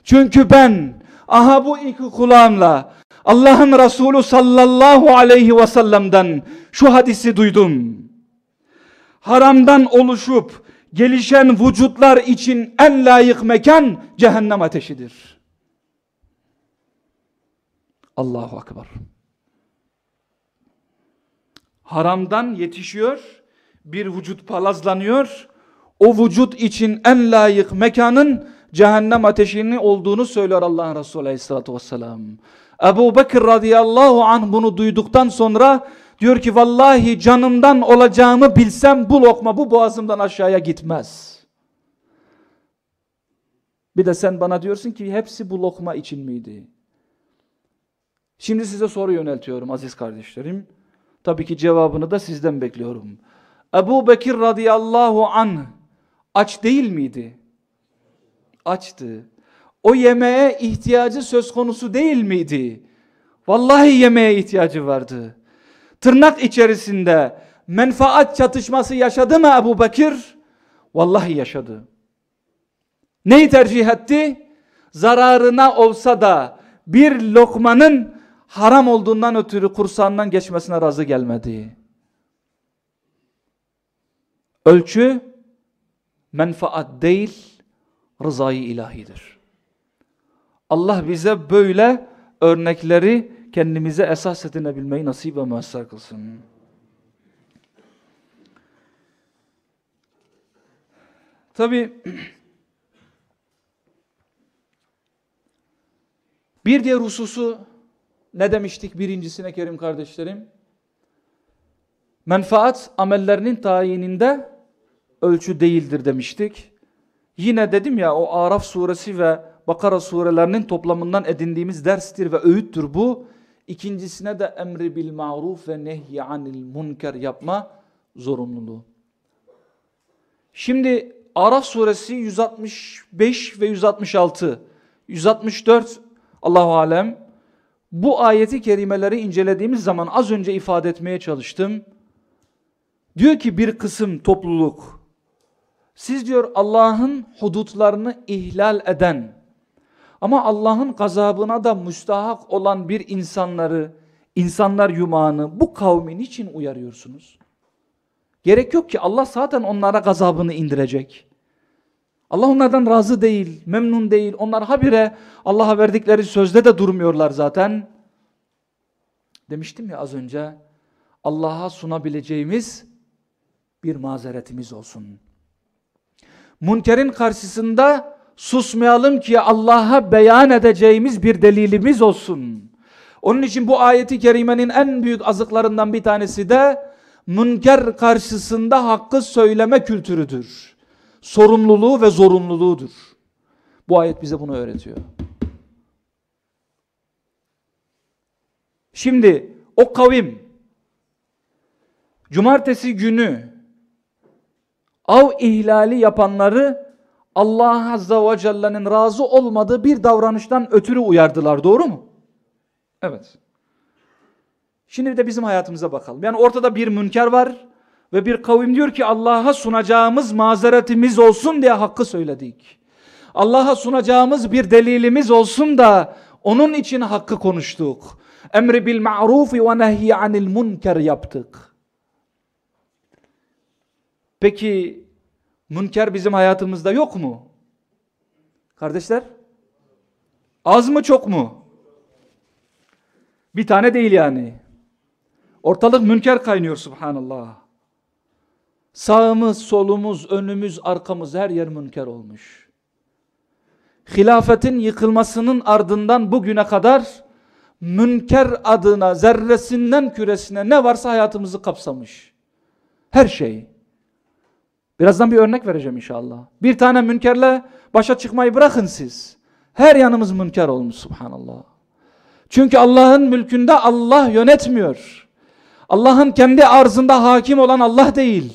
Çünkü ben aha bu iki kulağımla Allah'ın Resulü sallallahu aleyhi ve sellem'den şu hadisi duydum. Haramdan oluşup gelişen vücutlar için en layık mekan cehennem ateşidir. Allahu Akbar. Haramdan yetişiyor, bir vücut palazlanıyor. O vücut için en layık mekanın cehennem ateşinin olduğunu söylüyor Allah'ın Resulü Aleyhisselatü Vesselam. Ebu Bekir radıyallahu anh bunu duyduktan sonra diyor ki vallahi canımdan olacağımı bilsem bu lokma bu boğazımdan aşağıya gitmez. Bir de sen bana diyorsun ki hepsi bu lokma için miydi? Şimdi size soru yöneltiyorum aziz kardeşlerim. Tabii ki cevabını da sizden bekliyorum. Ebu Bekir radıyallahu anh aç değil miydi? Açtı o yemeğe ihtiyacı söz konusu değil miydi? Vallahi yemeğe ihtiyacı vardı. Tırnak içerisinde menfaat çatışması yaşadı mı Ebu Bekir? Vallahi yaşadı. Neyi tercih etti? Zararına olsa da bir lokmanın haram olduğundan ötürü kursağından geçmesine razı gelmedi. Ölçü menfaat değil rızayı ilahidir. Allah bize böyle örnekleri kendimize esas edinebilmeyi nasip ve müessar kılsın. Tabi [CLEARS THROAT] bir diğer hususu ne demiştik birincisine kerim kardeşlerim? Menfaat amellerinin tayininde ölçü değildir demiştik. Yine dedim ya o Araf suresi ve Bakara surelerinin toplamından edindiğimiz derstir ve öğüttür bu. İkincisine de emri bil maruf ve nehy anil munker yapma zorunluluğu. Şimdi Araf suresi 165 ve 166, 164 Allahu alem bu ayeti kerimeleri incelediğimiz zaman az önce ifade etmeye çalıştım. Diyor ki bir kısım topluluk siz diyor Allah'ın hudutlarını ihlal eden ama Allah'ın gazabına da müstahak olan bir insanları, insanlar yumağını bu kavmin için uyarıyorsunuz? Gerek yok ki Allah zaten onlara gazabını indirecek. Allah onlardan razı değil, memnun değil. Onlar habire Allah'a verdikleri sözde de durmuyorlar zaten. Demiştim ya az önce Allah'a sunabileceğimiz bir mazeretimiz olsun. Münkerin karşısında susmayalım ki Allah'a beyan edeceğimiz bir delilimiz olsun. Onun için bu ayeti kerimenin en büyük azıklarından bir tanesi de münker karşısında hakkı söyleme kültürüdür. Sorumluluğu ve zorunluluğudur. Bu ayet bize bunu öğretiyor. Şimdi o kavim cumartesi günü av ihlali yapanları Allah Azza ve Celle'nin razı olmadığı bir davranıştan ötürü uyardılar. Doğru mu? Evet. Şimdi de bizim hayatımıza bakalım. Yani ortada bir münker var ve bir kavim diyor ki Allah'a sunacağımız mazeretimiz olsun diye hakkı söyledik. Allah'a sunacağımız bir delilimiz olsun da onun için hakkı konuştuk. Emri bil ma'rufi ve nehy anil münker yaptık. Peki münker bizim hayatımızda yok mu? Kardeşler? Az mı çok mu? Bir tane değil yani. Ortalık münker kaynıyor subhanallah. Sağımız, solumuz, önümüz, arkamız her yer münker olmuş. Hilafetin yıkılmasının ardından bugüne kadar münker adına zerresinden küresine ne varsa hayatımızı kapsamış. Her şey. Birazdan bir örnek vereceğim inşallah. Bir tane münkerle başa çıkmayı bırakın siz. Her yanımız münker olmuş subhanallah. Çünkü Allah'ın mülkünde Allah yönetmiyor. Allah'ın kendi arzında hakim olan Allah değil.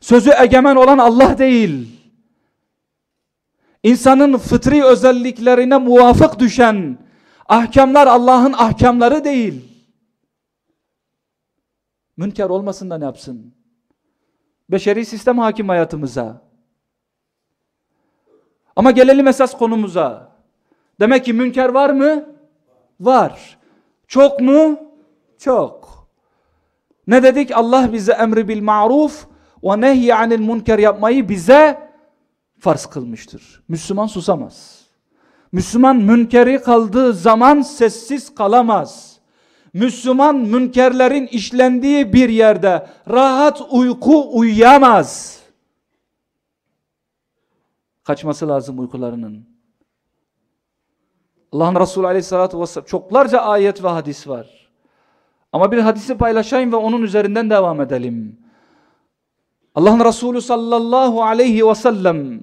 Sözü egemen olan Allah değil. İnsanın fıtri özelliklerine muvafık düşen ahkamlar Allah'ın ahkamları değil. Münker olmasın da ne yapsın? Beşeri sistem hakim hayatımıza. Ama gelelim esas konumuza. Demek ki münker var mı? Var. Çok mu? Çok. Ne dedik? Allah bize emri bil ma'ruf ve nehy anil münker yapmayı bize farz kılmıştır. Müslüman susamaz. Müslüman münkeri kaldığı zaman sessiz kalamaz. Müslüman münkerlerin işlendiği bir yerde rahat uyku uyuyamaz. Kaçması lazım uykularının. Allah'ın Resulü aleyhissalatü vesselam çoklarca ayet ve hadis var. Ama bir hadisi paylaşayım ve onun üzerinden devam edelim. Allah'ın Resulü sallallahu aleyhi ve sellem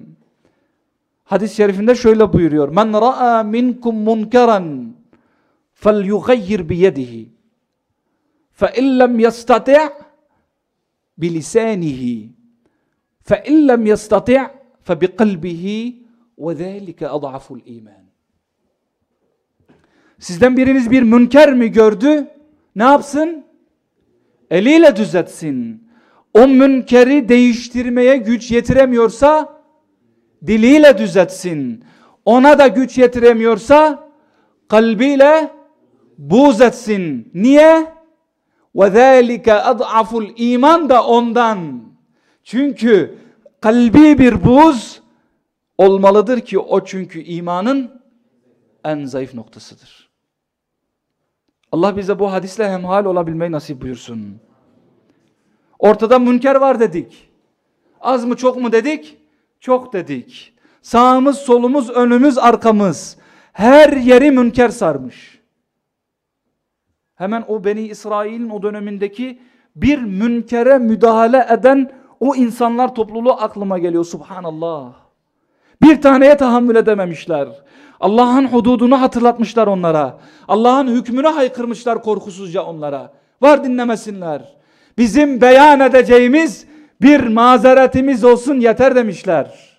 hadis-i şerifinde şöyle buyuruyor. Men ra'a minkum munkaran فَلْيُغَيِّرْ بِيَدِهِ فَاِنْ لَمْ يَسْتَطِعْ بِلِسَانِهِ فَاِنْ لَمْ يَسْتَطِعْ فَبِقَلْبِهِ وَذَٰلِكَ أَضْعَفُ الْا۪يمَانِ Sizden biriniz bir münker mi gördü? Ne yapsın? Eliyle düzeltsin. O münkeri değiştirmeye güç yetiremiyorsa diliyle düzeltsin. Ona da güç yetiremiyorsa kalbiyle buz etsin. Niye? وَذَٰلِكَ اَضْعَفُ iman da ondan. Çünkü kalbi bir buz olmalıdır ki o çünkü imanın en zayıf noktasıdır. Allah bize bu hadisle hemhal olabilmeyi nasip buyursun. Ortada münker var dedik. Az mı çok mu dedik? Çok dedik. Sağımız, solumuz, önümüz, arkamız. Her yeri münker sarmış. Hemen o Beni İsrail'in o dönemindeki bir münkere müdahale eden o insanlar topluluğu aklıma geliyor. Subhanallah. Bir taneye tahammül edememişler. Allah'ın hududunu hatırlatmışlar onlara. Allah'ın hükmünü haykırmışlar korkusuzca onlara. Var dinlemesinler. Bizim beyan edeceğimiz bir mazeretimiz olsun yeter demişler.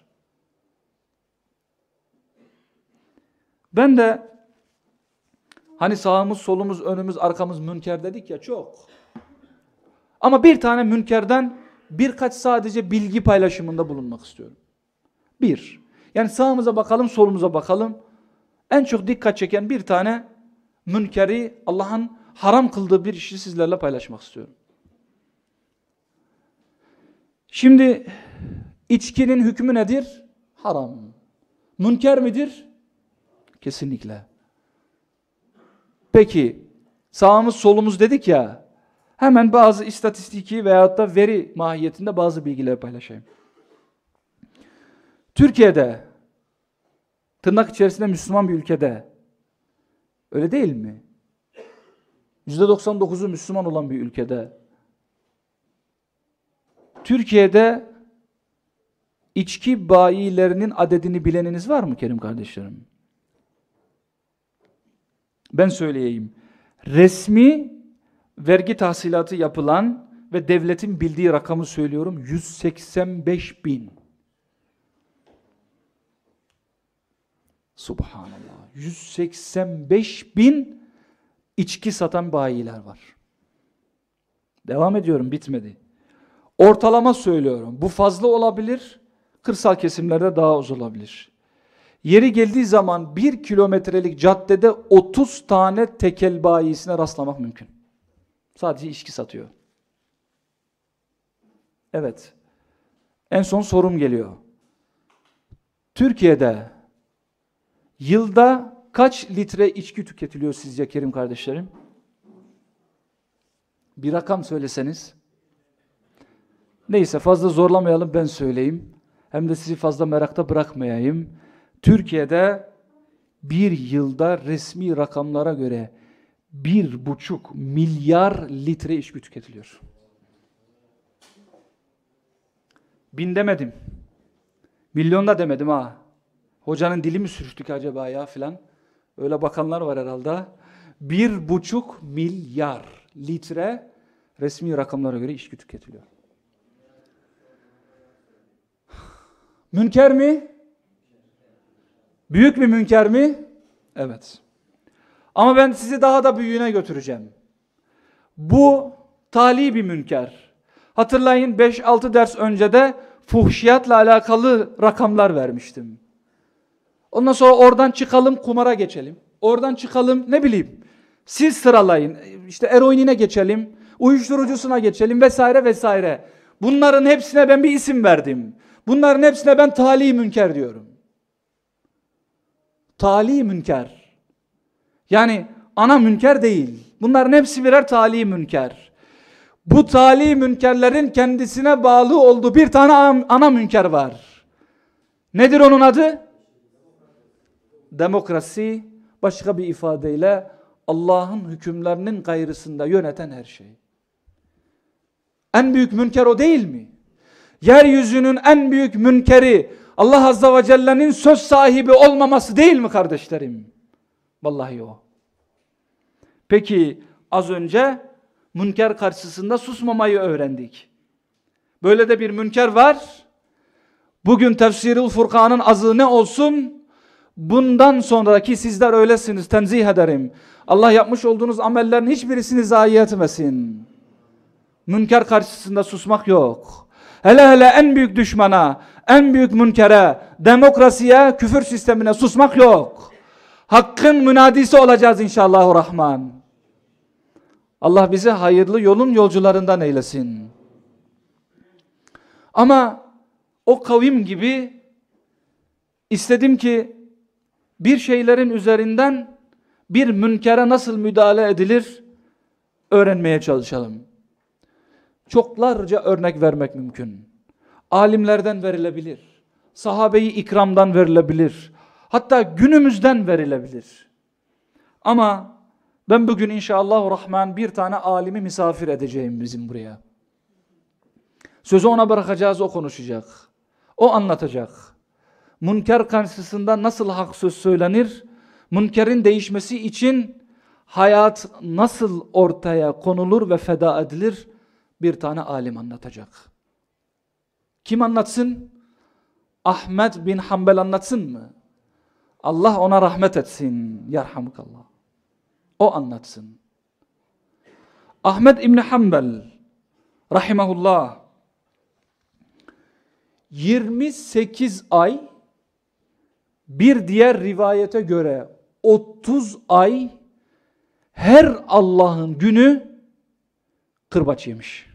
Ben de hani sağımız, solumuz, önümüz, arkamız münker dedik ya çok. Ama bir tane münkerden birkaç sadece bilgi paylaşımında bulunmak istiyorum. Bir, yani sağımıza bakalım, solumuza bakalım. En çok dikkat çeken bir tane münkeri Allah'ın haram kıldığı bir işi sizlerle paylaşmak istiyorum. Şimdi içkinin hükmü nedir? Haram. Münker midir? Kesinlikle. Peki sağımız solumuz dedik ya hemen bazı istatistiki veyahut da veri mahiyetinde bazı bilgiler paylaşayım. Türkiye'de tırnak içerisinde Müslüman bir ülkede öyle değil mi? %99'u Müslüman olan bir ülkede Türkiye'de içki bayilerinin adedini bileniniz var mı Kerim kardeşlerim? Ben söyleyeyim. Resmi vergi tahsilatı yapılan ve devletin bildiği rakamı söylüyorum. 185 bin. Subhanallah. 185 bin içki satan bayiler var. Devam ediyorum bitmedi. Ortalama söylüyorum. Bu fazla olabilir. Kırsal kesimlerde daha az olabilir. Yeri geldiği zaman bir kilometrelik caddede 30 tane tekel bayisine rastlamak mümkün. Sadece içki satıyor. Evet. En son sorum geliyor. Türkiye'de yılda kaç litre içki tüketiliyor sizce Kerim kardeşlerim? Bir rakam söyleseniz. Neyse fazla zorlamayalım ben söyleyeyim. Hem de sizi fazla merakta bırakmayayım. Türkiye'de bir yılda resmi rakamlara göre bir buçuk milyar litre içki tüketiliyor. Bin demedim. Milyonda demedim ha. Hocanın dili mi sürüştük acaba ya filan. Öyle bakanlar var herhalde. Bir buçuk milyar litre resmi rakamlara göre içki tüketiliyor. Münker mi? Büyük bir münker mi? Evet. Ama ben sizi daha da büyüğüne götüreceğim. Bu tali bir münker. Hatırlayın 5-6 ders önce de fuhşiyatla alakalı rakamlar vermiştim. Ondan sonra oradan çıkalım kumara geçelim. Oradan çıkalım ne bileyim. Siz sıralayın. İşte eroinine geçelim. Uyuşturucusuna geçelim vesaire vesaire. Bunların hepsine ben bir isim verdim. Bunların hepsine ben tali münker diyorum. Tali münker. Yani ana münker değil. Bunların hepsi birer tali münker. Bu tali münkerlerin kendisine bağlı olduğu bir tane ana münker var. Nedir onun adı? Demokrasi, başka bir ifadeyle Allah'ın hükümlerinin gayrısında yöneten her şey. En büyük münker o değil mi? Yeryüzünün en büyük münkeri Allah Azza ve Celle'nin söz sahibi olmaması değil mi kardeşlerim? Vallahi o. Peki az önce münker karşısında susmamayı öğrendik. Böyle de bir münker var. Bugün tefsirul Furkan'ın azı ne olsun? Bundan sonraki sizler öylesiniz tenzih ederim. Allah yapmış olduğunuz amellerin hiçbirisini zayi etmesin. Münker karşısında susmak yok. Hele hele en büyük düşmana, en büyük münkere, demokrasiye, küfür sistemine susmak yok. Hakkın münadisi olacağız inşallah rahman. Allah bizi hayırlı yolun yolcularından eylesin. Ama o kavim gibi istedim ki bir şeylerin üzerinden bir münkere nasıl müdahale edilir öğrenmeye çalışalım. Çoklarca örnek vermek mümkün. Alimlerden verilebilir. Sahabeyi ikramdan verilebilir. Hatta günümüzden verilebilir. Ama ben bugün inşallah Rahman bir tane alimi misafir edeceğim bizim buraya. Sözü ona bırakacağız o konuşacak. O anlatacak. Münker karşısında nasıl hak söz söylenir? Münkerin değişmesi için hayat nasıl ortaya konulur ve feda edilir? Bir tane alim anlatacak. Kim anlatsın? Ahmet bin Hanbel anlatsın mı? Allah ona rahmet etsin. Yarhamukallah. O anlatsın. Ahmet İbni Hanbel rahimahullah 28 ay bir diğer rivayete göre 30 ay her Allah'ın günü kırbaç yemiş.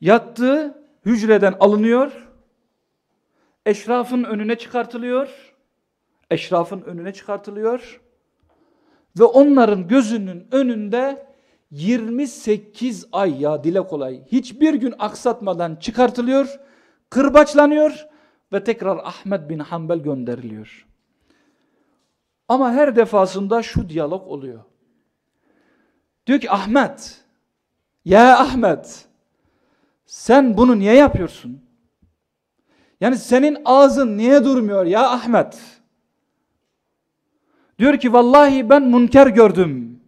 Yattığı hücreden alınıyor, eşrafın önüne çıkartılıyor, eşrafın önüne çıkartılıyor ve onların gözünün önünde 28 ay ya dile kolay hiçbir gün aksatmadan çıkartılıyor, kırbaçlanıyor ve tekrar Ahmet bin Hanbel gönderiliyor. Ama her defasında şu diyalog oluyor. Diyor ki Ahmet, ya Ahmet, sen bunu niye yapıyorsun? Yani senin ağzın niye durmuyor ya Ahmet? Diyor ki vallahi ben münker gördüm.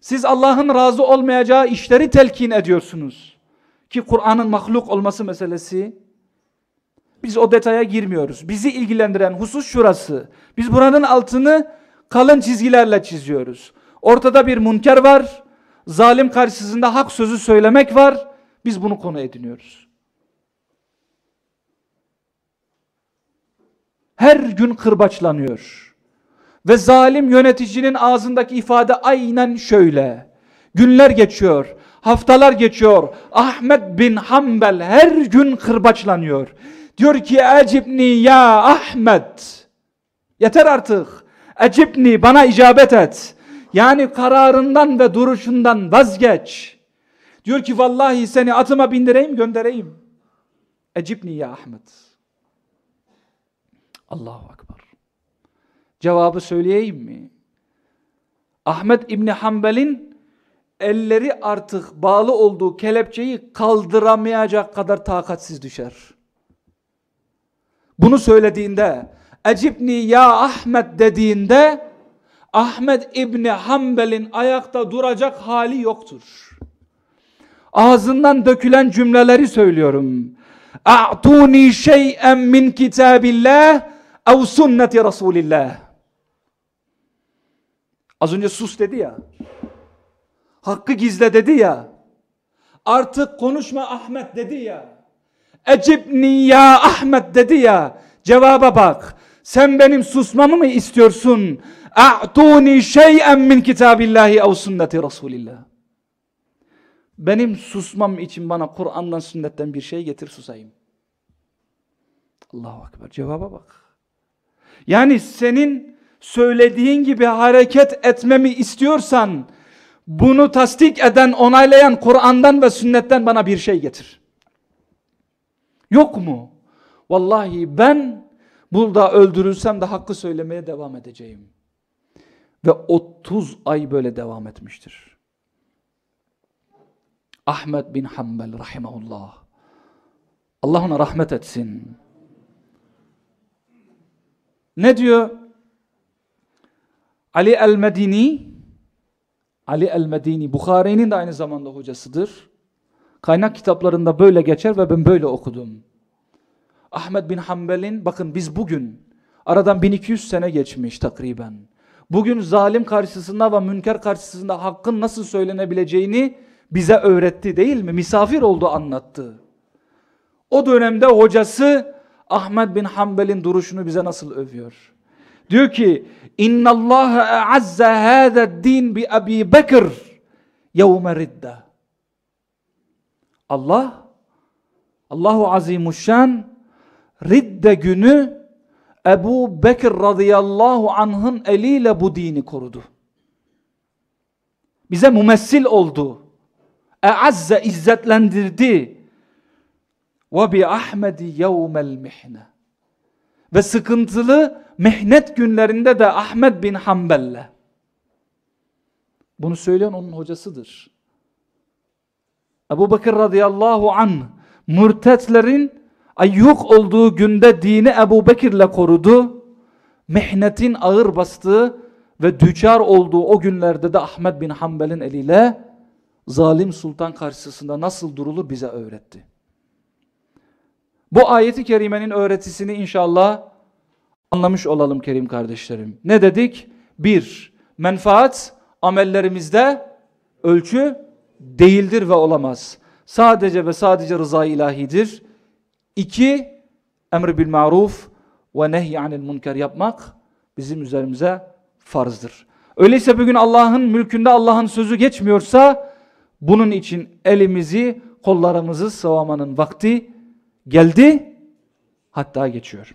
Siz Allah'ın razı olmayacağı işleri telkin ediyorsunuz. Ki Kur'an'ın mahluk olması meselesi. Biz o detaya girmiyoruz. Bizi ilgilendiren husus şurası. Biz buranın altını kalın çizgilerle çiziyoruz. Ortada bir münker var. Zalim karşısında hak sözü söylemek var. Biz bunu konu ediniyoruz. Her gün kırbaçlanıyor. Ve zalim yöneticinin ağzındaki ifade aynen şöyle. Günler geçiyor, haftalar geçiyor. Ahmet bin Hanbel her gün kırbaçlanıyor. Diyor ki ecibni ya Ahmet. Yeter artık. Ecibni bana icabet et. Yani kararından ve duruşundan vazgeç. Diyor ki vallahi seni atıma bindireyim göndereyim. Ecibni ya Ahmet. Allahu Akbar. Cevabı söyleyeyim mi? Ahmet İbni Hanbel'in elleri artık bağlı olduğu kelepçeyi kaldıramayacak kadar takatsiz düşer. Bunu söylediğinde, Ecibni ya Ahmet dediğinde, Ahmet İbni Hanbel'in ayakta duracak hali yoktur. Ağzından dökülen cümleleri söylüyorum. A'tuni şey'en min kitabillah ev sünneti Resulillah. Az önce sus dedi ya. Hakkı gizle dedi ya. Artık konuşma Ahmet dedi ya. Ecibni ya Ahmet dedi ya. Cevaba bak. Sen benim susmamı mı istiyorsun? A'tuni şey'en min kitabillahi ev sünneti Resulillah. Benim susmam için bana Kur'an'dan sünnetten bir şey getir susayım. Allahu Ekber. Cevaba bak. Yani senin söylediğin gibi hareket etmemi istiyorsan bunu tasdik eden, onaylayan Kur'an'dan ve sünnetten bana bir şey getir. Yok mu? Vallahi ben burada öldürülsem de hakkı söylemeye devam edeceğim. Ve 30 ay böyle devam etmiştir. Ahmet bin Hanbel rahimahullah. Allah ona rahmet etsin. Ne diyor? Ali el-Medini Ali el-Medini Bukhari'nin de aynı zamanda hocasıdır. Kaynak kitaplarında böyle geçer ve ben böyle okudum. Ahmet bin Hanbel'in bakın biz bugün aradan 1200 sene geçmiş takriben. Bugün zalim karşısında ve münker karşısında hakkın nasıl söylenebileceğini bize öğretti değil mi? Misafir oldu anlattı. O dönemde hocası Ahmet bin Hanbel'in duruşunu bize nasıl övüyor? Diyor ki İnna Allah a'azza hâzâ din bi Abi Bekir yevme ridde. Allah Allahu Azimuşşan ridde günü Ebu Bekir radıyallahu anh'ın eliyle bu dini korudu. Bize mumessil oldu. Eazze izzetlendirdi. Ve bi Ahmedi yevmel mihne. Ve sıkıntılı mihnet günlerinde de Ahmet bin Hanbel'le. Bunu söyleyen onun hocasıdır. Ebu Bakır radıyallahu anh mürtetlerin ayyuk olduğu günde dini Ebu Bekir'le korudu. Mihnetin ağır bastığı ve düçar olduğu o günlerde de Ahmet bin Hanbel'in eliyle zalim sultan karşısında nasıl durulur bize öğretti. Bu ayeti kerimenin öğretisini inşallah anlamış olalım kerim kardeşlerim. Ne dedik? Bir, menfaat amellerimizde ölçü değildir ve olamaz. Sadece ve sadece rıza ilahidir. İki, emr bil maruf ve nehy anil münker yapmak bizim üzerimize farzdır. Öyleyse bugün Allah'ın mülkünde Allah'ın sözü geçmiyorsa bunun için elimizi kollarımızı sıvamanın vakti geldi hatta geçiyor.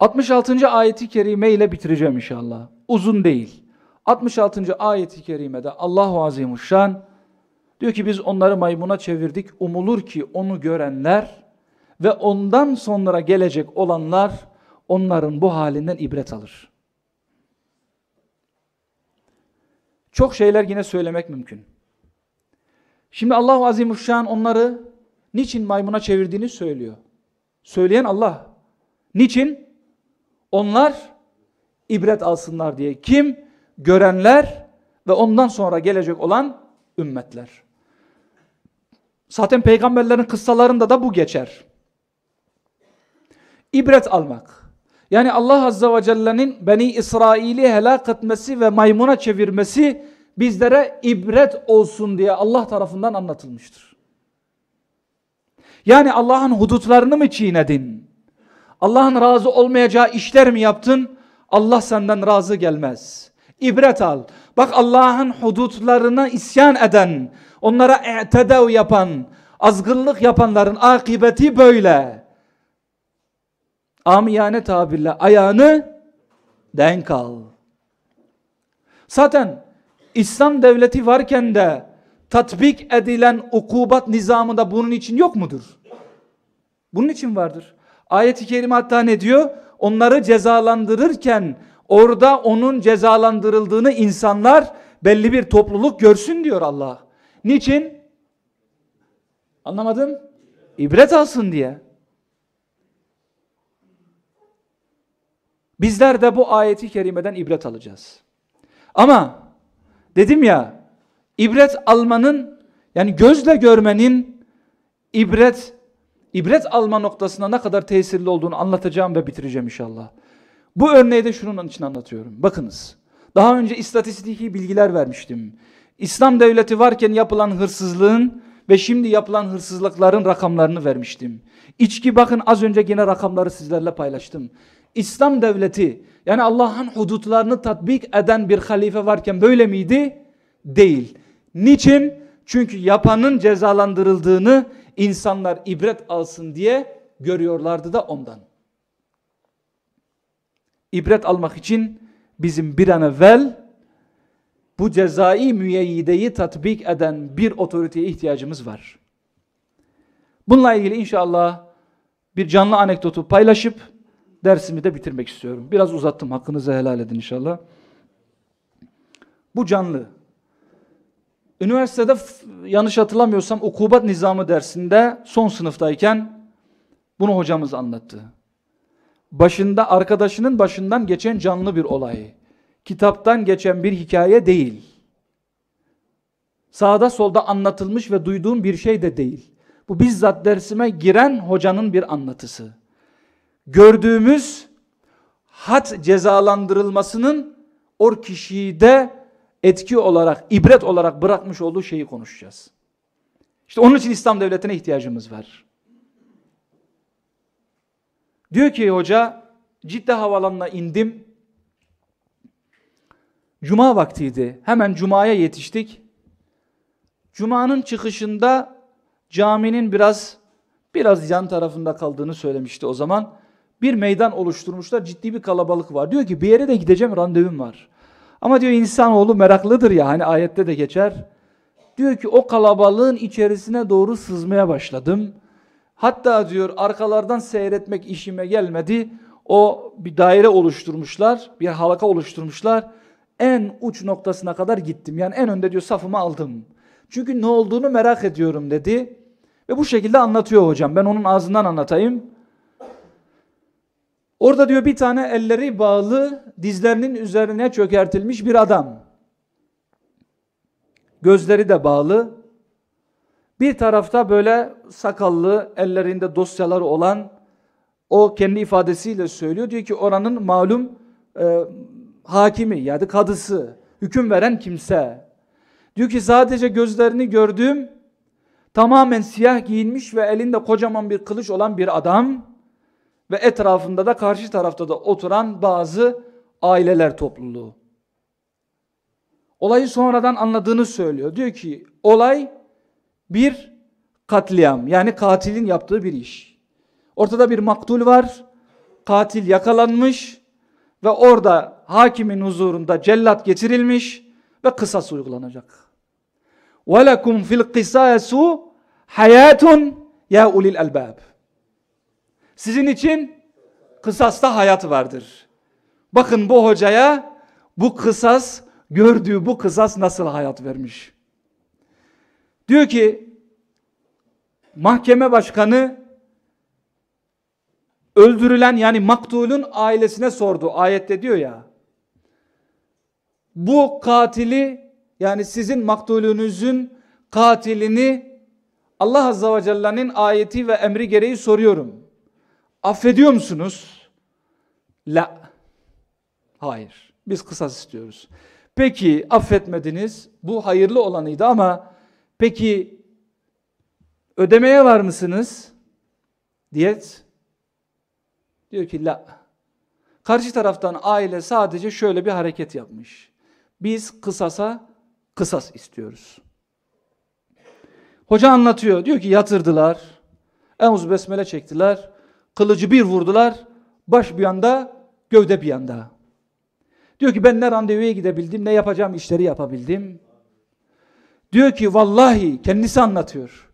66. ayeti kerime ile bitireceğim inşallah. Uzun değil. 66. ayeti kerimede Allahu Azimuşşan diyor ki biz onları maymuna çevirdik. Umulur ki onu görenler ve ondan sonra gelecek olanlar onların bu halinden ibret alır. Çok şeyler yine söylemek mümkün. Şimdi Allahu Azimuşşan onları niçin maymuna çevirdiğini söylüyor. Söyleyen Allah. Niçin? Onlar ibret alsınlar diye. Kim? Görenler ve ondan sonra gelecek olan ümmetler. Zaten peygamberlerin kıssalarında da bu geçer. İbret almak. Yani Allah Azze ve Celle'nin Beni İsrail'i helak etmesi ve maymuna çevirmesi bizlere ibret olsun diye Allah tarafından anlatılmıştır. Yani Allah'ın hudutlarını mı çiğnedin? Allah'ın razı olmayacağı işler mi yaptın? Allah senden razı gelmez. İbret al. Bak Allah'ın hudutlarına isyan eden, onlara e'tedev yapan, azgınlık yapanların akıbeti böyle. Amiyane tabirle ayağını denk al. Zaten İslam devleti varken de tatbik edilen ukubat nizamı da bunun için yok mudur? Bunun için vardır. Ayet-i kerime hatta ne diyor? Onları cezalandırırken orada onun cezalandırıldığını insanlar belli bir topluluk görsün diyor Allah. Niçin? Anlamadım. İbret alsın diye. Bizler de bu ayeti kerimeden ibret alacağız. Ama dedim ya ibret almanın yani gözle görmenin ibret ibret alma noktasına ne kadar tesirli olduğunu anlatacağım ve bitireceğim inşallah. Bu örneği de şunun için anlatıyorum. Bakınız. Daha önce istatistiki bilgiler vermiştim. İslam devleti varken yapılan hırsızlığın ve şimdi yapılan hırsızlıkların rakamlarını vermiştim. İçki bakın az önce yine rakamları sizlerle paylaştım. İslam devleti yani Allah'ın hudutlarını tatbik eden bir halife varken böyle miydi? Değil. Niçin? Çünkü yapanın cezalandırıldığını insanlar ibret alsın diye görüyorlardı da ondan. İbret almak için bizim bir an evvel bu cezai müeyyideyi tatbik eden bir otoriteye ihtiyacımız var. Bununla ilgili inşallah bir canlı anekdotu paylaşıp dersimi de bitirmek istiyorum. Biraz uzattım hakkınızı helal edin inşallah. Bu canlı. Üniversitede yanlış hatırlamıyorsam ukubat nizamı dersinde son sınıftayken bunu hocamız anlattı. Başında arkadaşının başından geçen canlı bir olay. Kitaptan geçen bir hikaye değil. Sağda solda anlatılmış ve duyduğum bir şey de değil. Bu bizzat dersime giren hocanın bir anlatısı. Gördüğümüz had cezalandırılmasının o kişide etki olarak, ibret olarak bırakmış olduğu şeyi konuşacağız. İşte onun için İslam devletine ihtiyacımız var. Diyor ki hoca, Cidde havalanına indim. Cuma vaktiydi. Hemen Cuma'ya yetiştik. Cuma'nın çıkışında caminin biraz biraz yan tarafında kaldığını söylemişti o zaman. Bir meydan oluşturmuşlar. Ciddi bir kalabalık var. Diyor ki bir yere de gideceğim randevum var. Ama diyor insanoğlu meraklıdır ya hani ayette de geçer. Diyor ki o kalabalığın içerisine doğru sızmaya başladım. Hatta diyor arkalardan seyretmek işime gelmedi. O bir daire oluşturmuşlar, bir halaka oluşturmuşlar. En uç noktasına kadar gittim. Yani en önde diyor safımı aldım. Çünkü ne olduğunu merak ediyorum dedi. Ve bu şekilde anlatıyor hocam. Ben onun ağzından anlatayım. Orada diyor bir tane elleri bağlı dizlerinin üzerine çökertilmiş bir adam. Gözleri de bağlı. Bir tarafta böyle sakallı, ellerinde dosyaları olan o kendi ifadesiyle söylüyor. Diyor ki oranın malum e, hakimi yani kadısı, hüküm veren kimse. Diyor ki sadece gözlerini gördüğüm tamamen siyah giyinmiş ve elinde kocaman bir kılıç olan bir adam ve etrafında da karşı tarafta da oturan bazı aileler topluluğu. Olayı sonradan anladığını söylüyor. Diyor ki olay bir katliam yani katilin yaptığı bir iş. Ortada bir maktul var. Katil yakalanmış ve orada hakimin huzurunda cellat getirilmiş ve kısas uygulanacak. وَلَكُمْ فِي الْقِسَاسُ hayatun ya ulil elbab. Sizin için kısasta hayat vardır. Bakın bu hocaya bu kısas, gördüğü bu kısas nasıl hayat vermiş. Diyor ki mahkeme başkanı öldürülen yani maktulun ailesine sordu. Ayette diyor ya bu katili yani sizin maktulünüzün katilini Allah Azze ve Celle'nin ayeti ve emri gereği soruyorum. Affediyor musunuz? La. Hayır. Biz kısas istiyoruz. Peki affetmediniz. Bu hayırlı olanıydı ama peki ödemeye var mısınız? Diyet. Diyor ki la. Karşı taraftan aile sadece şöyle bir hareket yapmış. Biz kısasa kısas istiyoruz. Hoca anlatıyor. Diyor ki yatırdılar. Eûzü besmele çektiler. Kılıcı bir vurdular. Baş bir yanda, gövde bir yanda. Diyor ki ben ne randevuya gidebildim, ne yapacağım işleri yapabildim. Diyor ki vallahi kendisi anlatıyor.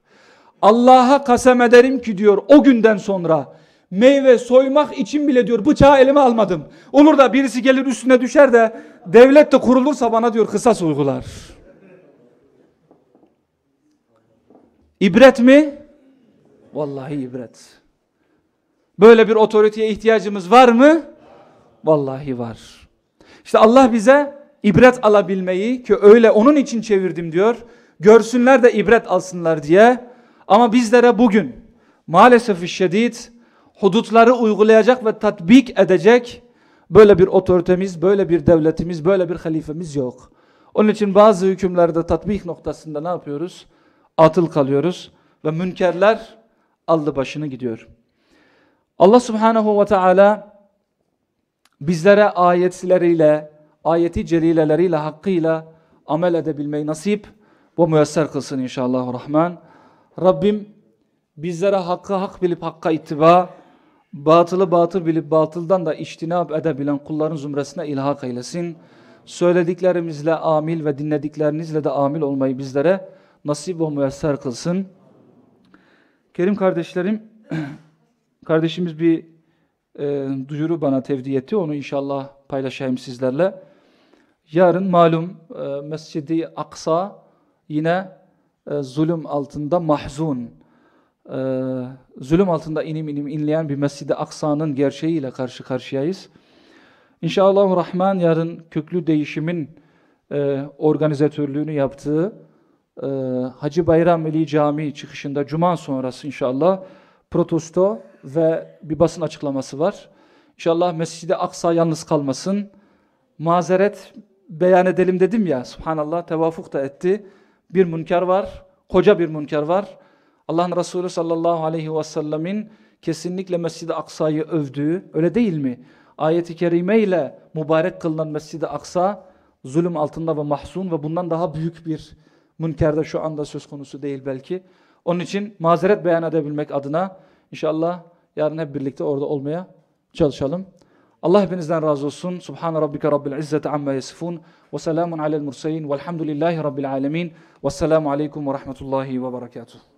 Allah'a kasem ederim ki diyor o günden sonra meyve soymak için bile diyor bıçağı elime almadım. Olur da birisi gelir üstüne düşer de devlet de kurulursa bana diyor kısas uygular. İbret mi? Vallahi ibret. Böyle bir otoriteye ihtiyacımız var mı? Vallahi var. İşte Allah bize ibret alabilmeyi ki öyle onun için çevirdim diyor. Görsünler de ibret alsınlar diye. Ama bizlere bugün maalesef şiddet hudutları uygulayacak ve tatbik edecek böyle bir otoritemiz, böyle bir devletimiz, böyle bir halifemiz yok. Onun için bazı hükümlerde tatbik noktasında ne yapıyoruz? Atıl kalıyoruz ve münkerler aldı başını gidiyor. Allah subhanahu ve teala bizlere ayetleriyle, ayeti celileleriyle hakkıyla amel edebilmeyi nasip ve müyesser kılsın inşallah rahman. Rabbim bizlere hakkı hak bilip hakka ittiba, batılı batıl bilip batıldan da iştinab edebilen kulların zümresine ilhak eylesin. Söylediklerimizle amil ve dinlediklerinizle de amil olmayı bizlere nasip ve müyesser kılsın. Kerim kardeşlerim, kardeşimiz bir e, duyuru bana tevdi etti. Onu inşallah paylaşayım sizlerle. Yarın malum e, Mescidi Aksa yine e, zulüm altında mahzun, e, zulüm altında inim inim inleyen bir Mescid-i Aksa'nın gerçeğiyle karşı karşıyayız. İnşallah Rahman yarın köklü değişimin e, organizatörlüğünü yaptığı e, Hacı Bayram Veli Camii çıkışında Cuma sonrası inşallah protesto ve bir basın açıklaması var. İnşallah Mescid-i Aksa yalnız kalmasın. Mazeret beyan edelim dedim ya, subhanallah tevafuk da etti. Bir münker var, koca bir münker var. Allah'ın Resulü sallallahu aleyhi ve sellemin kesinlikle Mescid-i Aksa'yı övdüğü, öyle değil mi? Ayet-i Kerime ile mübarek kılınan Mescid-i Aksa zulüm altında ve mahzun ve bundan daha büyük bir münkerde şu anda söz konusu değil belki. Onun için mazeret beyan edebilmek adına inşallah yarın hep birlikte orada olmaya çalışalım. Allah hepinizden razı olsun. Subhane rabbike rabbil izzeti amma yasifun. Ve selamun alel murselin. Velhamdülillahi rabbil alemin. Vesselamu aleyküm ve rahmetullahi ve berekatuhu.